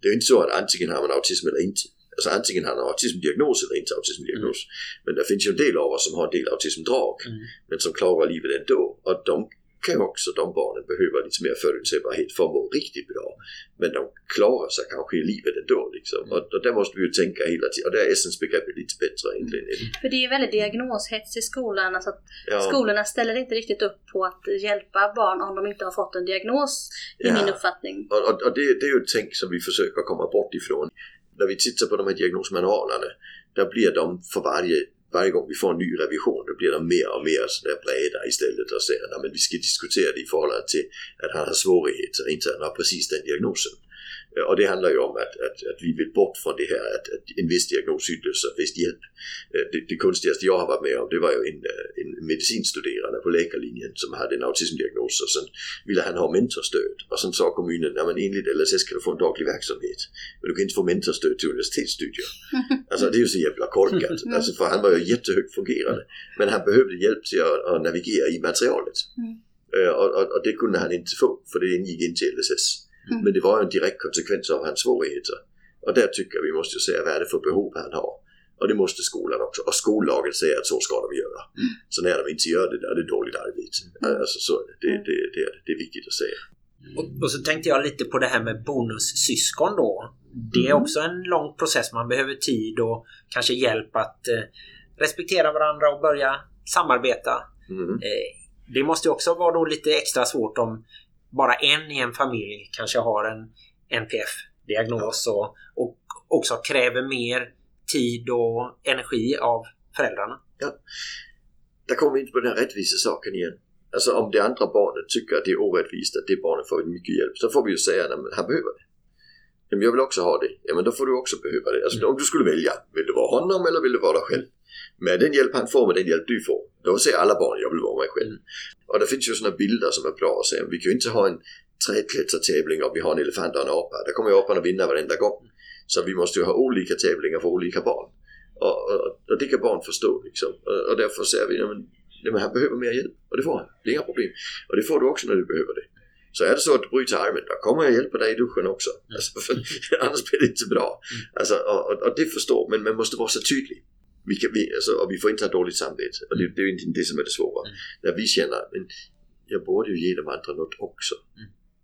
det är inte så att antingen har man autism eller inte. Alltså antingen har man autismdiagnos eller inte autismdiagnos. Men det finns ju en del av oss som har en del autismdrag Mm. men som klarar livet ändå. Och de kan också, de barnen behöver lite mer förutsägbarhet för att må riktigt bra. Men de klarar sig kanske i livet ändå liksom. Och, och där måste vi ju tänka hela tiden. Och där är essensbegreppet lite bättre egentligen. För det är ju väldigt diagnoshets i skolan. Alltså att Ja, Skolorna ställer inte riktigt upp på att hjälpa barn om de inte har fått en diagnos, i Ja. min uppfattning. och, och, och det, det är ju ett tänk som vi försöker komma bort ifrån. När vi tittar på de här diagnosmanualerna, där blir de för varje, varje gång vi får en ny revision, då blir det mer och mer sådär breda istället och säger att vi ska diskutera det i förhållande till att han har svårigheter, inte att han har precis den diagnosen. Eh, Och det handlar ju om att, att, att vi vill bort från det här att, att en viss diagnos utlöser viss hjälp. Eh, Det, det konstigaste jag har varit med om det var ju en, eh, en medicinstuderande på läkarlinjen som hade en autismdiagnos och sen ville han ha mentorstöd. Och sen sa kommunen, ja men enligt LSS kan du få en daglig verksamhet. Men du kan inte få mentorstöd till universitetsstudier. Alltså det är ju så jävla korkat. Alltså för han var ju jättehögt fungerande. Men han behövde hjälp till att, att navigera i materialet. Mm. Och, och, och det kunde han inte få för det ingick inte i LSS. Mm. Men det var ju en direkt konsekvens av hans svårigheter. Och där tycker jag vi måste ju säga vad är det för behov han har. Och det måste skolan också. Och skollagen säger att så ska de göra. Så när de inte gör det, då är det dåligt arbete. Alltså så är det. Det, det, det, är, det. det är viktigt att säga. Och, och så tänkte jag lite på det här med bonussyskon då. Det är Mm. också en lång process. Man behöver tid och kanske hjälp att eh, respektera varandra och börja samarbeta. Mm. Eh, det måste ju också vara då lite extra svårt om bara en i en familj kanske har en NPF-diagnos och, och också kräver mer tid och energi av föräldrarna. Där kommer vi in på den här rättvisa saken igen. Alltså om det andra barnet tycker att det är orättvist att det barnet får mycket hjälp så får vi ju säga att han behöver det. Men jag vill också ha det. Ja men då får du också behöva det. Alltså om du skulle välja, vill du vara honom eller vill du vara dig själv? Med den hjälp han får med den hjälp du får. Då säger alla barn jag vill vara mig själv. Och det finns ju sådana bilder som är bra att säga. Vi kan ju inte ha en trädklättertävling och vi har en elefant och en apa. Där kommer ju apan att vinna varenda gång. Så vi måste ju ha olika tävlingar för olika barn. Och, och, och det kan barn förstå liksom. Och, och därför säger vi, ja, men, han behöver mer hjälp. Och det får han. Det är inga problem. Och det får du också när du behöver det. Så är det så att du bryter armen, då kommer jag hjälpa dig i duschen också. Alltså, för, annars blir det inte bra. Alltså, och, och, och det förstår men man måste vara så tydlig. Vi, kan, vi, alltså, och vi får inte ha dåligt samvete. Och det, det är ju inte det som är det svåra. När vi känner, men jag borde ju ge de andra något också.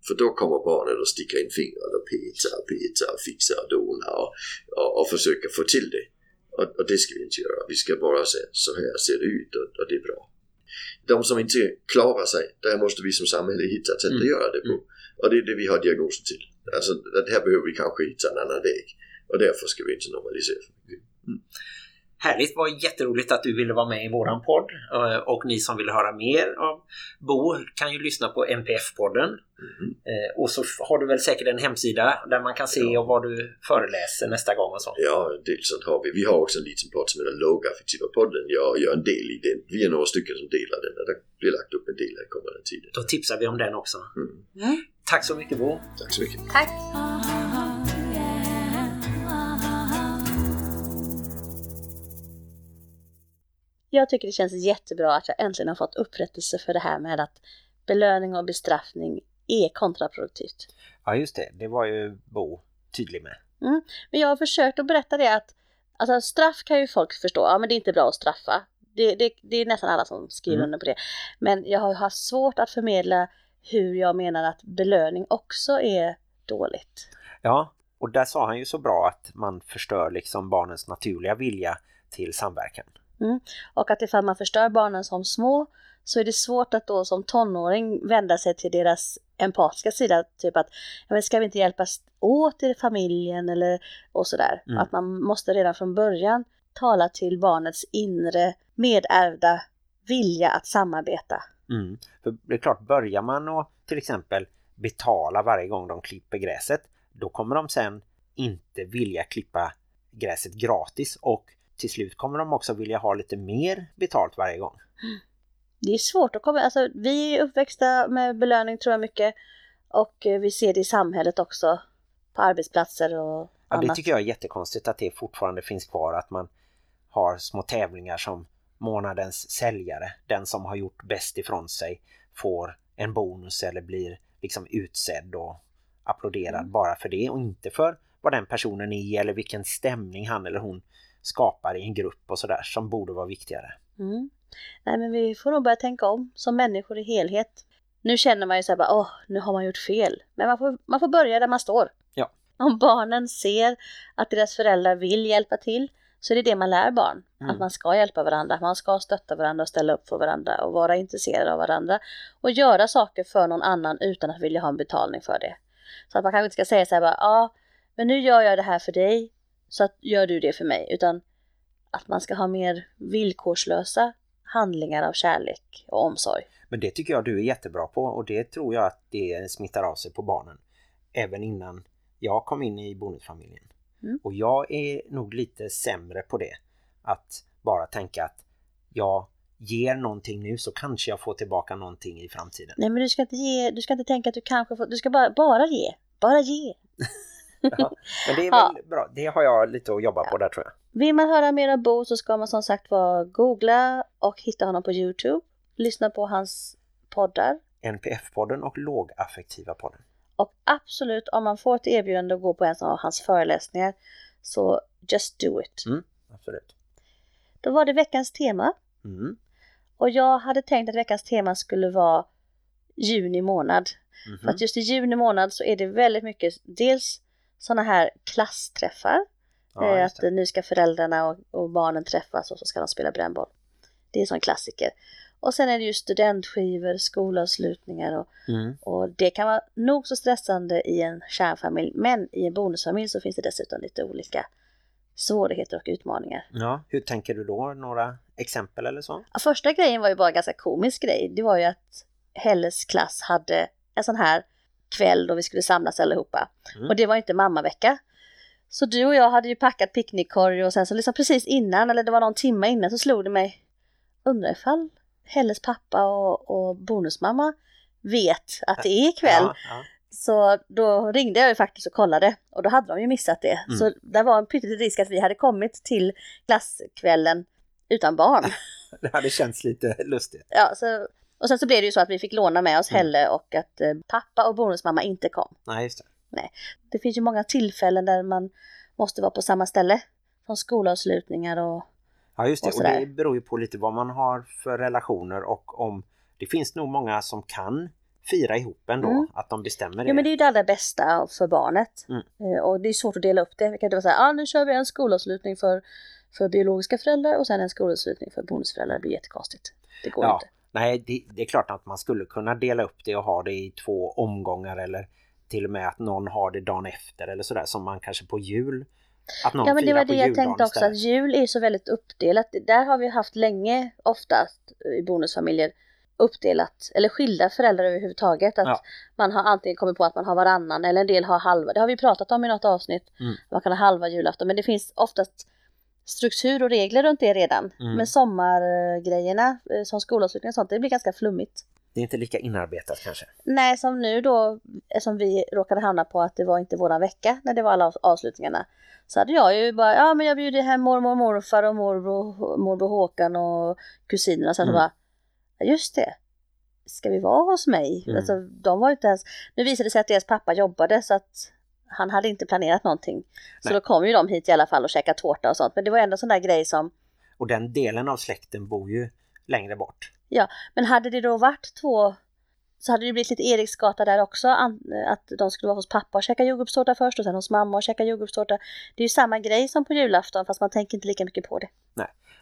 För då kommer barnen och sticker in fingret och petar och petar och fixar och donar och, och, och försöker få till det. Och, och det ska vi inte göra. Vi ska bara säga så här ser det ut och, och det är bra. De som inte klarar sig, där måste vi som samhälle hitta ett sätt att göra det på. Och det är det vi har diagnosen till. Alltså att här behöver vi kanske hitta en annan väg. Och därför ska vi inte normalisera för mycket. Härligt, var jätteroligt att du ville vara med i våran podd. Eh, Och ni som vill höra mer av Bo kan ju lyssna på NPF-podden. Eh, Och så har du väl säkert en hemsida där man kan se och vad du föreläser nästa gång och så. Ja, dels så har vi. Vi har också en liten podd som heter Lågaffektiva podden. Jag gör en del i den. Vi är några stycken som delar den det blir lagt upp en del här kommande tiden. Då tipsar vi om den också. Mm. Tack så mycket Bo. Tack så mycket. Tack! Jag tycker det känns jättebra att jag äntligen har fått upprättelse för det här med att belöning och bestraffning är kontraproduktivt. Ja just det, det var ju Bo tydlig med. Men jag har försökt att berätta det att alltså, straff kan ju folk förstå, ja men det är inte bra att straffa. Det, det, det är nästan alla som skriver Mm. under på det. Men jag har haft svårt att förmedla hur jag menar att belöning också är dåligt. Ja, och där sa han ju så bra att man förstör liksom barnens naturliga vilja till samverkan. Och att ifall man förstör barnen som små så är det svårt att då som tonåring vända sig till deras empatiska sida. Typ att, men ska vi inte hjälpas åt i familjen eller och sådär. Mm. Att man måste redan från början tala till barnets inre medärvda vilja att samarbeta. Mm. För det är klart, börjar man att till exempel betala varje gång de klipper gräset, då kommer de sen inte vilja klippa gräset gratis och till slut kommer de också vilja ha lite mer betalt varje gång. Det är svårt att komma, alltså vi är uppväxta med belöning tror jag mycket och eh, vi ser det i samhället också på arbetsplatser och Ja, det annat. tycker jag är jättekonstigt att det fortfarande finns kvar att man har små tävlingar som månadens säljare, den som har gjort bäst ifrån sig, får en bonus eller blir liksom utsedd och applåderad bara för det och inte för vad den personen är eller vilken stämning han eller hon skapar i en grupp och sådär som borde vara viktigare. Mm. Nej men vi får nog börja tänka om som människor i helhet. Nu känner man ju så här bara, åh, nu har man gjort fel. Men man får, man får börja där man står. Ja. Om barnen ser att deras föräldrar vill hjälpa till så är det det man lär barn. Mm. Att man ska hjälpa varandra, man ska stötta varandra och ställa upp för varandra och vara intresserad av varandra. Och göra saker för någon annan utan att vilja ha en betalning för det. Så att man kanske inte ska säga så här bara, ja, men nu gör jag det här för dig så att gör du det för mig. Utan att man ska ha mer villkorslösa handlingar av kärlek och omsorg. Men det tycker jag du är jättebra på och det tror jag att det smittar av sig på barnen. Även innan jag kom in i bonusfamiljen. Mm. Och jag är nog lite sämre på det. Att bara tänka att jag ger någonting nu så kanske jag får tillbaka någonting i framtiden. Nej men du ska inte ge, du ska inte tänka att du kanske får, du ska bara, bara ge. Bara ge. Ja, men det är Ja. väl bra. Det har jag lite att jobba på där tror jag. Vill man höra mer av Bo så ska man som sagt var googla och hitta honom på Youtube. Lyssna på hans poddar. NPF-podden och lågaffektiva podden. Och absolut, om man får ett erbjudande att gå på en av hans föreläsningar så just do it. Mm, absolut. Då var det veckans tema. Mm. Och jag hade tänkt att veckans tema skulle vara juni månad. Mhm. För att just i juni månad så är det väldigt mycket, dels sådana här klassträffar. Ja, eh, att nu ska föräldrarna och, och barnen träffas och så ska de spela brännboll. Det är en sån klassiker. Och sen är det ju studentskivor, skolavslutningar och, Mm. och det kan vara nog så stressande i en kärnfamilj. Men i en bonusfamilj så finns det dessutom lite olika svårigheter och utmaningar. Ja, hur tänker du då? Några exempel eller så? Ja, Första grejen var ju bara en ganska komisk grej. Det var ju att Helles klass hade en sån här kväll då vi skulle samlas allihopa. Mm. Och det var inte mammavecka. Så du och jag hade ju packat picknickkorg och sen så liksom precis innan, eller det var någon timme innan, så slog det mig. Undrar ifall Helles pappa och, och bonusmamma vet att det är kväll. Ja, ja. Så då ringde jag ju faktiskt och kollade och då hade de ju missat det. Mm. Så det var en pytteliten risk att vi hade kommit till klasskvällen utan barn. Det hade känts lite lustigt. Ja, så, och sen så blev det ju så att vi fick låna med oss Mm. Helle och att eh, pappa och bonusmamma inte kom. Nej, just det. Det finns ju många tillfällen där man måste vara på samma ställe. Som skolavslutningar och Ja just det, Och och, det beror ju på lite vad man har för relationer och om det finns nog många som kan fira ihop ändå, Mm. att de bestämmer det. Jo men det är ju det allra bästa för barnet. Mm. Eh, Och det är svårt att dela upp det. Vi kan inte bara säga, ah, nu kör vi en skolavslutning för, för biologiska föräldrar och sen en skolavslutning för bonusföräldrar. Det blir jättekonstigt. Det går ja. inte. Nej, det, det är klart att man skulle kunna dela upp det och ha det i två omgångar eller till och med att någon har det dagen efter eller sådär som man kanske på jul att någon Ja men det var det jag tänkte också, istället. att jul är så väldigt uppdelat. Där har vi haft länge oftast i bonusfamiljer uppdelat, eller skilda föräldrar överhuvudtaget. Att Ja. man har antingen kommit på att man har varannan eller en del har halva. Det har vi pratat om i något avsnitt. Mm. Man kan ha halva julafton men det finns oftast struktur och regler runt det redan. Mm. Men sommargrejerna eh, som skolavslutning och sånt, det blir ganska flummigt. Det är inte lika inarbetat kanske. Nej, som nu då, som vi råkade hamna på att det var inte våran vecka när det var alla av- avslutningarna. Så hade jag ju bara, ja men jag bjuder hem mormor och morfar och morbror, morbror Håkan och kusinerna. Så Mm. bara, ja just det, ska vi vara hos mig? Mm. Alltså, de var ju inte ens, nu visade det sig att deras pappa jobbade så att han hade inte planerat någonting. Så Nej. då kom ju de hit i alla fall och käkade tårta och sånt. Men det var ändå sån där grej som, Och den delen av släkten bor ju längre bort. men hade det då varit två så hade det blivit lite Eriksgata där också, att de skulle vara hos pappa och käka jordgubbstårta först och sen hos mamma och käka jordgubbstårta. Det är ju samma grej som på julafton fast man tänker inte lika mycket på det.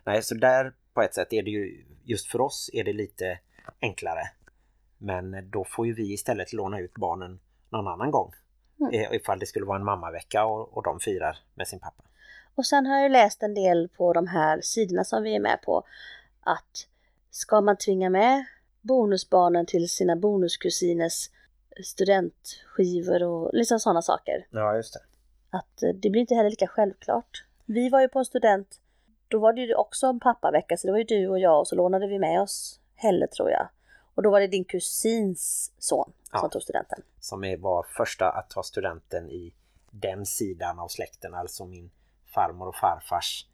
Nej, så där på ett sätt är det ju, just för oss är det lite enklare. Men då får ju vi istället låna ut barnen någon annan gång. Mm. Eh, Ifall det skulle vara en mammavecka och, och de firar med sin pappa. Och sen har jag läst en del på de här sidorna som vi är med på att ska man tvinga med bonusbarnen till sina bonuskusiners studentskivor och liksom sådana saker. Ja, just det. Att eh, det blir inte heller lika självklart. Vi var ju på en student, då var det ju också en pappavecka så det var ju du och jag och så lånade vi med oss Helle tror jag. Och då var det din kusins son som Ja. tog studenten. Som var första att ta studenten i den sidan av släkten, alltså min farmor och farfars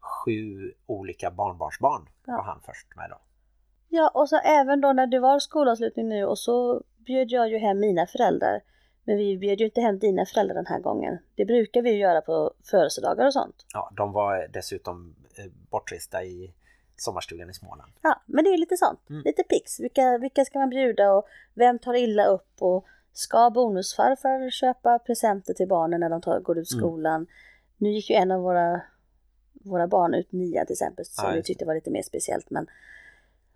sju olika barnbarnsbarn Ja. var han först med då. Ja, och så även då när det var skolavslutning nu och så bjöd jag ju hem mina föräldrar. Men vi bjöd ju inte hem dina föräldrar den här gången. Det brukar vi ju göra på födelsedagar och sånt. Ja, de var dessutom eh, bortresta i sommarstugan i Småland. Ja, men det är lite sånt. Mm. Lite pix. Vilka, vilka ska man bjuda och vem tar illa upp och ska bonusfarfar köpa presenter till barnen när de tar, går ut Mm. skolan? Nu gick ju en av våra, våra barn ut nia till exempel som vi tyckte var lite mer speciellt. Men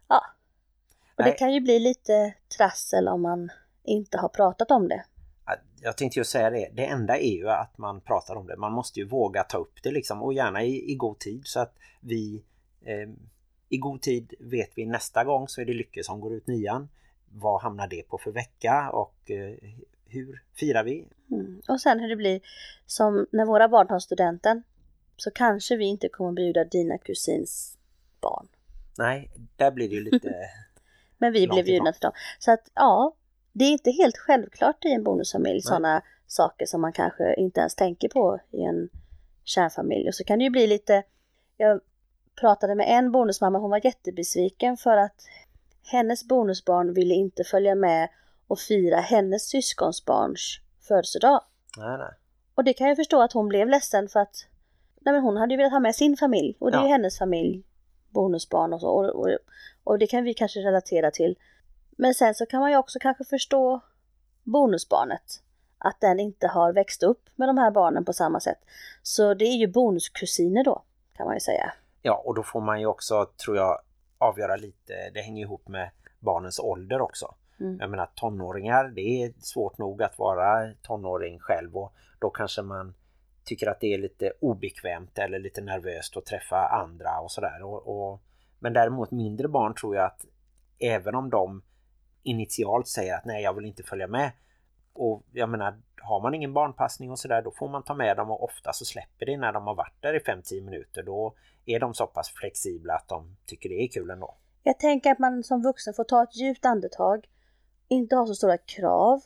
ja, och Nej. det kan ju bli lite trassel om man inte har pratat om det. Ja, Jag tänkte ju säga det, det enda är ju att man pratar om det. Man måste ju våga ta upp det liksom och gärna i, i god tid så att vi eh, i god tid vet vi nästa gång så är det Lycke som går ut nian. Vad hamnar det på för vecka och eh, hur firar vi? Mm. Och sen hur det blir som när våra barn tar studenten så kanske vi inte kommer bjuda dina kusins barn. Nej, där blir det ju lite... Men vi blev bjudna till dem. Så att ja, det är inte helt självklart i en bonusfamilj sådana saker som man kanske inte ens tänker på i en kärnfamilj. Och så kan det ju bli lite, jag pratade med en bonusmamma, hon var jättebesviken för att hennes bonusbarn ville inte följa med och fira hennes syskonsbarns födelsedag. nej, nej. Och det kan jag förstå att hon blev ledsen för att nej men hon hade ju velat ha med sin familj och det är Ja. ju hennes familj, bonusbarn och så. Och, och, och det kan vi kanske relatera till. Men sen så kan man ju också kanske förstå bonusbarnet. Att den inte har växt upp med de här barnen på samma sätt. Så det är ju bonuskusiner då, kan man ju säga. Ja, och då får man ju också, tror jag, avgöra lite, det hänger ihop med barnens ålder också. Mm. Jag menar tonåringar, det är svårt nog att vara tonåring själv och då kanske man tycker att det är lite obekvämt eller lite nervöst att träffa andra och sådär. Och, och, men däremot mindre barn tror jag att även om de initialt säger att nej jag vill inte följa med och jag menar har man ingen barnpassning och sådär då får man ta med dem och ofta så släpper det när de har varit där i 5-10 minuter. Då är de så pass flexibla att de tycker det är kul ändå. Jag tänker att man som vuxen får ta ett djupt andetag, inte ha så stora krav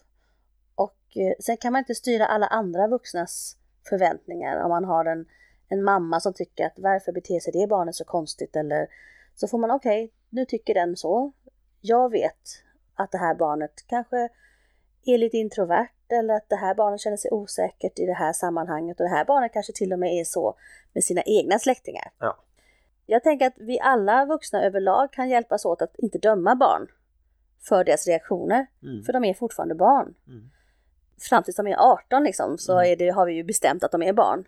och eh, sen kan man inte styra alla andra vuxnas förväntningar om man har en, en mamma som tycker att varför beter sig det barnet så konstigt eller så får man okej, nu tycker den så. Jag vet att det här barnet kanske är lite introvert eller att det här barnet känner sig osäkert i det här sammanhanget och det här barnet kanske till och med är så med sina egna släktingar. Ja. jag tänker att vi alla vuxna överlag kan hjälpas åt att inte döma barn för deras reaktioner. Mm. För de är fortfarande barn. Mm. Fram tills de är 18 liksom, så Mm. det, har vi ju bestämt att de är barn.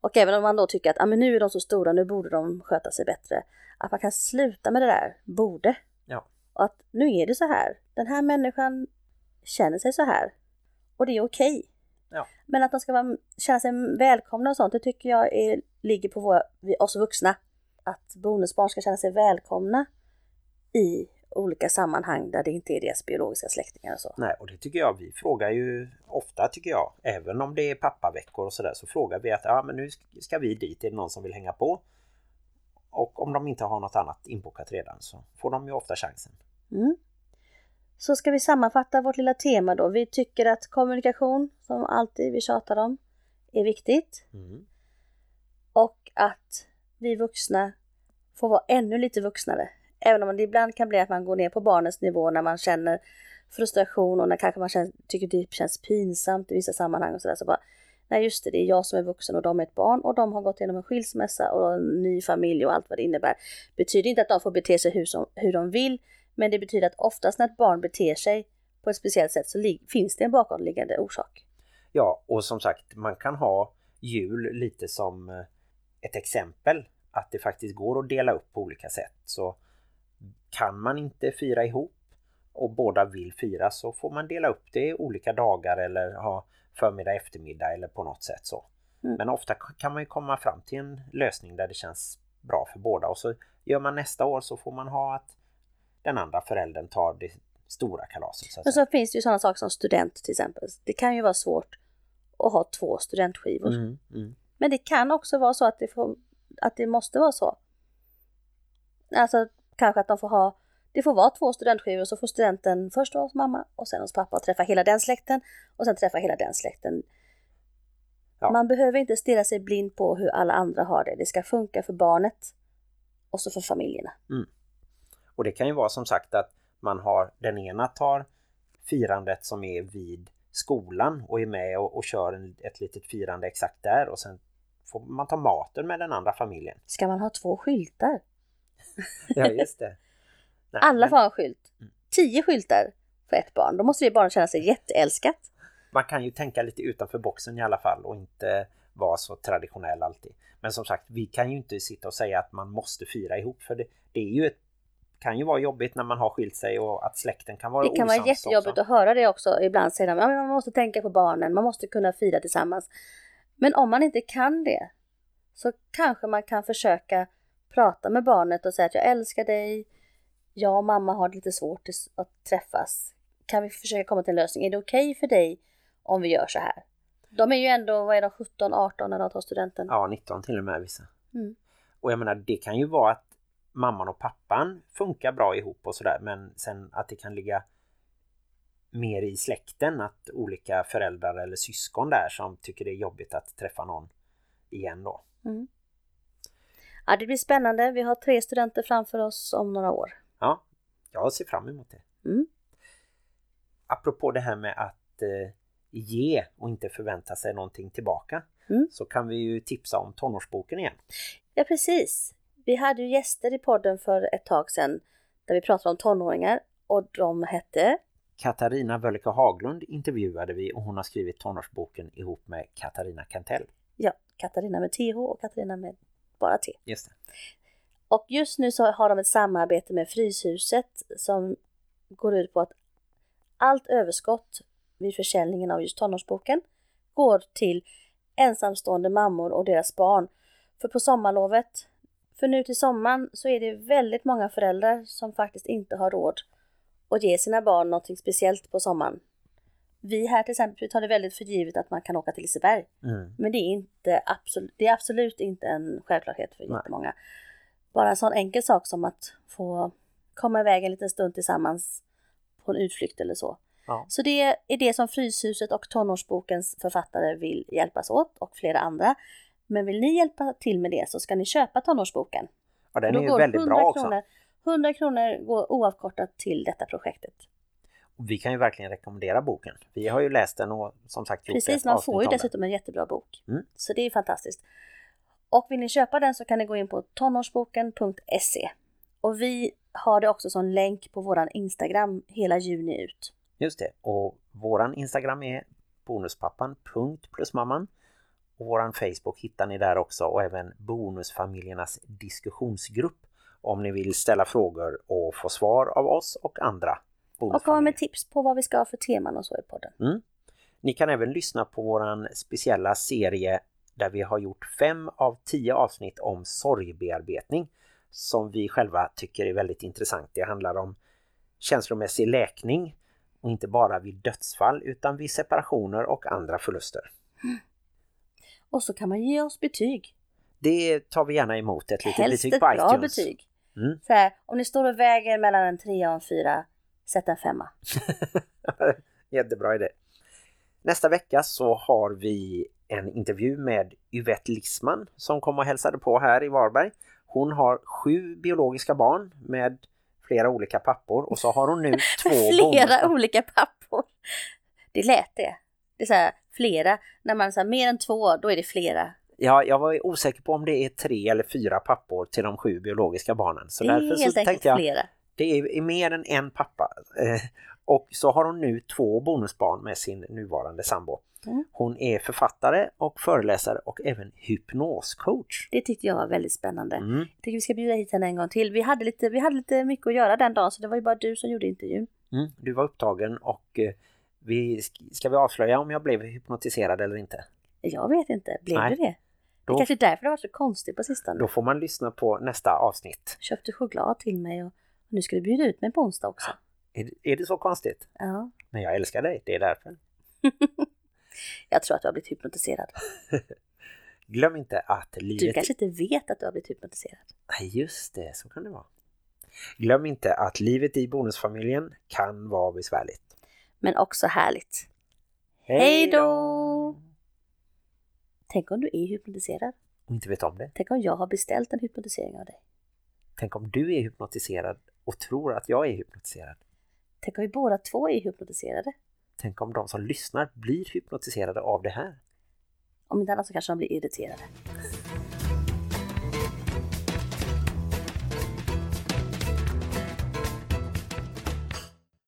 Och även om man då tycker att ah, men nu är de så stora, nu borde de sköta sig bättre. Att man kan sluta med det där, borde. Ja. Och att nu är det så här. Den här människan känner sig så här. Och det är okej. Ja. Men att de ska vara, känna sig välkomna och sånt, det tycker jag är, ligger på våra, vi, oss vuxna. Att bonusbarn ska känna sig välkomna i olika sammanhang där det inte är deras biologiska släktingar och så. Nej, och det tycker jag, vi frågar ju ofta tycker jag, även om det är pappaveckor och sådär så frågar vi att ja men nu ska vi dit, är det någon som vill hänga på? Och om de inte har något annat inbokat redan så får de ju ofta chansen. Mm. Så ska vi sammanfatta vårt lilla tema då. Vi tycker att kommunikation, som alltid vi tjatar om, är viktigt. Mm. Och att vi vuxna får vara ännu lite vuxnare. Även om det ibland kan bli att man går ner på barnets nivå när man känner frustration och när kanske man känner, tycker det känns pinsamt i vissa sammanhang och sådär. Så bara, nej just det, det är jag som är vuxen och de är ett barn och de har gått igenom en skilsmässa och en ny familj och allt vad det innebär. Betyder inte att de får bete sig hur, som, hur de vill, men det betyder att oftast när ett barn beter sig på ett speciellt sätt så finns det en bakomliggande orsak. Ja, och som sagt, man kan ha jul lite som eh, ett exempel. Att det faktiskt går att dela upp på olika sätt. Så kan man inte fira ihop och båda vill fira så får man dela upp det i olika dagar eller ha förmiddag, eftermiddag eller på något sätt så. Mm. Men ofta kan man ju komma fram till en lösning där det känns bra för båda och så gör man nästa år så får man ha att den andra föräldern tar det stora kalaset. Så säga. så finns det ju sådana saker som student till exempel. Det kan ju vara svårt att ha två studentskivor. Mm, mm. Men det kan också vara så att det, får, att det måste vara så. Alltså kanske att de får ha, det får vara två studentskivor så får studenten först vara hos mamma och sen hos pappa och träffa hela den släkten och sen träffa hela den släkten. Ja. Man behöver inte stirra sig blind på hur alla andra har det. Det ska funka för barnet och så för familjerna. Och det kan ju vara som sagt att man har den ena tar firandet som är vid skolan och är med och, och kör en, ett litet firande exakt där och sen får man ta maten med den andra familjen. Ska man ha två skyltar? Ja just det. Nej, Alla men får ha en skylt. Mm. Tio skyltar för ett barn. Då måste det barnet känna sig jätteälskat. Man kan ju tänka lite utanför boxen i alla fall och inte vara så traditionell alltid. Men som sagt, vi kan ju inte sitta och säga att man måste fira ihop för det, det är ju ett, kan ju vara jobbigt när man har skilt sig och att släkten kan vara Det kan vara osams jättejobbigt också. att höra det också. Ibland de att man måste tänka på barnen, man måste kunna fira tillsammans. Men om man inte kan det så kanske man kan försöka prata med barnet och säga att jag älskar dig. Jag och mamma har lite svårt att träffas. Kan vi försöka komma till en lösning? Är det okej för dig om vi gör så här? De är ju ändå, vad är de, 17, 18 när de tar studenten? Ja, 19 till och med vissa. Mm. Och jag menar, det kan ju vara att mamman och pappan funkar bra ihop och sådär. Men sen att det kan ligga mer i släkten att olika föräldrar eller syskon där som tycker det är jobbigt att träffa någon igen då. Mm. Ja, det blir spännande. Vi har tre studenter framför oss om några år. Ja, jag ser fram emot det. Mm. Apropå det här med att eh, ge och inte förvänta sig någonting tillbaka Mm. så kan vi ju tipsa om tonårsboken igen. Ja, precis. Vi hade ju gäster i podden för ett tag sedan där vi pratade om tonåringar och de hette Katarina Völke Haglund intervjuade vi och hon har skrivit tonårsboken ihop med Katarina Kantell. ja, Katarina med TH och Katarina med bara T. Just det. Och just nu så har de ett samarbete med Fryshuset som går ut på att allt överskott vid försäljningen av just tonårsboken går till ensamstående mammor och deras barn. För på sommarlovet, för nu till sommaren så är det väldigt många föräldrar som faktiskt inte har råd att ge sina barn något speciellt på sommaren. Vi här till exempel tar det väldigt för givet att man kan åka till Liseberg. Mm. Men det är, inte absolut, det är absolut inte en självklarhet för Nej. jättemånga. Bara en sån enkel sak som att få komma iväg en liten stund tillsammans på en utflykt eller så. Ja. Så det är det som Fryshuset och Tonårsbokens författare vill hjälpas åt och flera andra. Men vill ni hjälpa till med det så ska ni köpa Tonårsboken. Och den är ju väldigt 100 bra också. Kronor, 100 kronor går oavkortat till detta projektet. Och vi kan ju verkligen rekommendera boken. Vi har ju läst den och som sagt gjort Precis, man får ju dessutom en jättebra bok. Mm. Så det är fantastiskt. Och vill ni köpa den så kan ni gå in på tonårsboken.se. Och vi har det också som länk på våran Instagram hela juni ut. Just det. Och våran Instagram är bonuspappan.plusmamman. Och våran Facebook hittar ni där också och även bonusfamiljernas diskussionsgrupp om ni vill ställa frågor och få svar av oss och andra Och komma med tips på vad vi ska ha för teman och så i podden. Mm. Ni kan även lyssna på våran speciella serie där vi har gjort fem av tio avsnitt om sorgbearbetning som vi själva tycker är väldigt intressant. Det handlar om känslomässig läkning och inte bara vid dödsfall utan vid separationer och andra förluster. Och så kan man ge oss betyg. Det tar vi gärna emot ett litet Helst betyg ett bra iTunes. betyg. Mm. Så här, om ni står och väger mellan en trea och en fyra, sätt en femma. Jättebra idé. Nästa vecka så har vi en intervju med Yvette Lissman som kom och hälsade på här i Varberg. Hon har sju biologiska barn med flera olika pappor och så har hon nu två Flera bonusbarn. olika pappor. Det lät det. Det är så här, flera. När man säger mer än två, då är det flera. Ja, jag var osäker på om det är tre eller fyra pappor till de sju biologiska barnen. Så det är därför så tänkte jag flera. det är, är mer än en pappa. Eh, och så har hon nu två bonusbarn med sin nuvarande sambo. Mm. Hon är författare och föreläsare och även hypnoscoach. Det tyckte jag var väldigt spännande. Mm. Jag tycker vi ska bjuda hit henne en gång till. Vi hade, lite, vi hade lite mycket att göra den dagen så det var ju bara du som gjorde intervjun. Mm. Du var upptagen och eh, vi, ska vi avslöja om jag blev hypnotiserad eller inte? Jag vet inte, blev Nej. det det? Det Då, är kanske är därför det var så konstigt på sistone. då får man lyssna på nästa avsnitt. Köpte choklad till mig och nu ska du bjuda ut mig på onsdag också. Är, är det så konstigt? Ja, Men jag älskar dig, det är därför. jag tror att du har blivit hypnotiserad. Glöm inte att Du livet... kanske inte vet att du har blivit hypnotiserad. Nej, just det, så kan det vara. Glöm inte att livet i bonusfamiljen kan vara besvärligt. Men också härligt. Hej då! Tänk om du är hypnotiserad. Och inte vet om det. Tänk om jag har beställt en hypnotisering av dig. Tänk om du är hypnotiserad och tror att jag är hypnotiserad. Tänk om vi båda två är hypnotiserade. Tänk om de som lyssnar blir hypnotiserade av det här. Om inte annat så kanske de blir irriterade.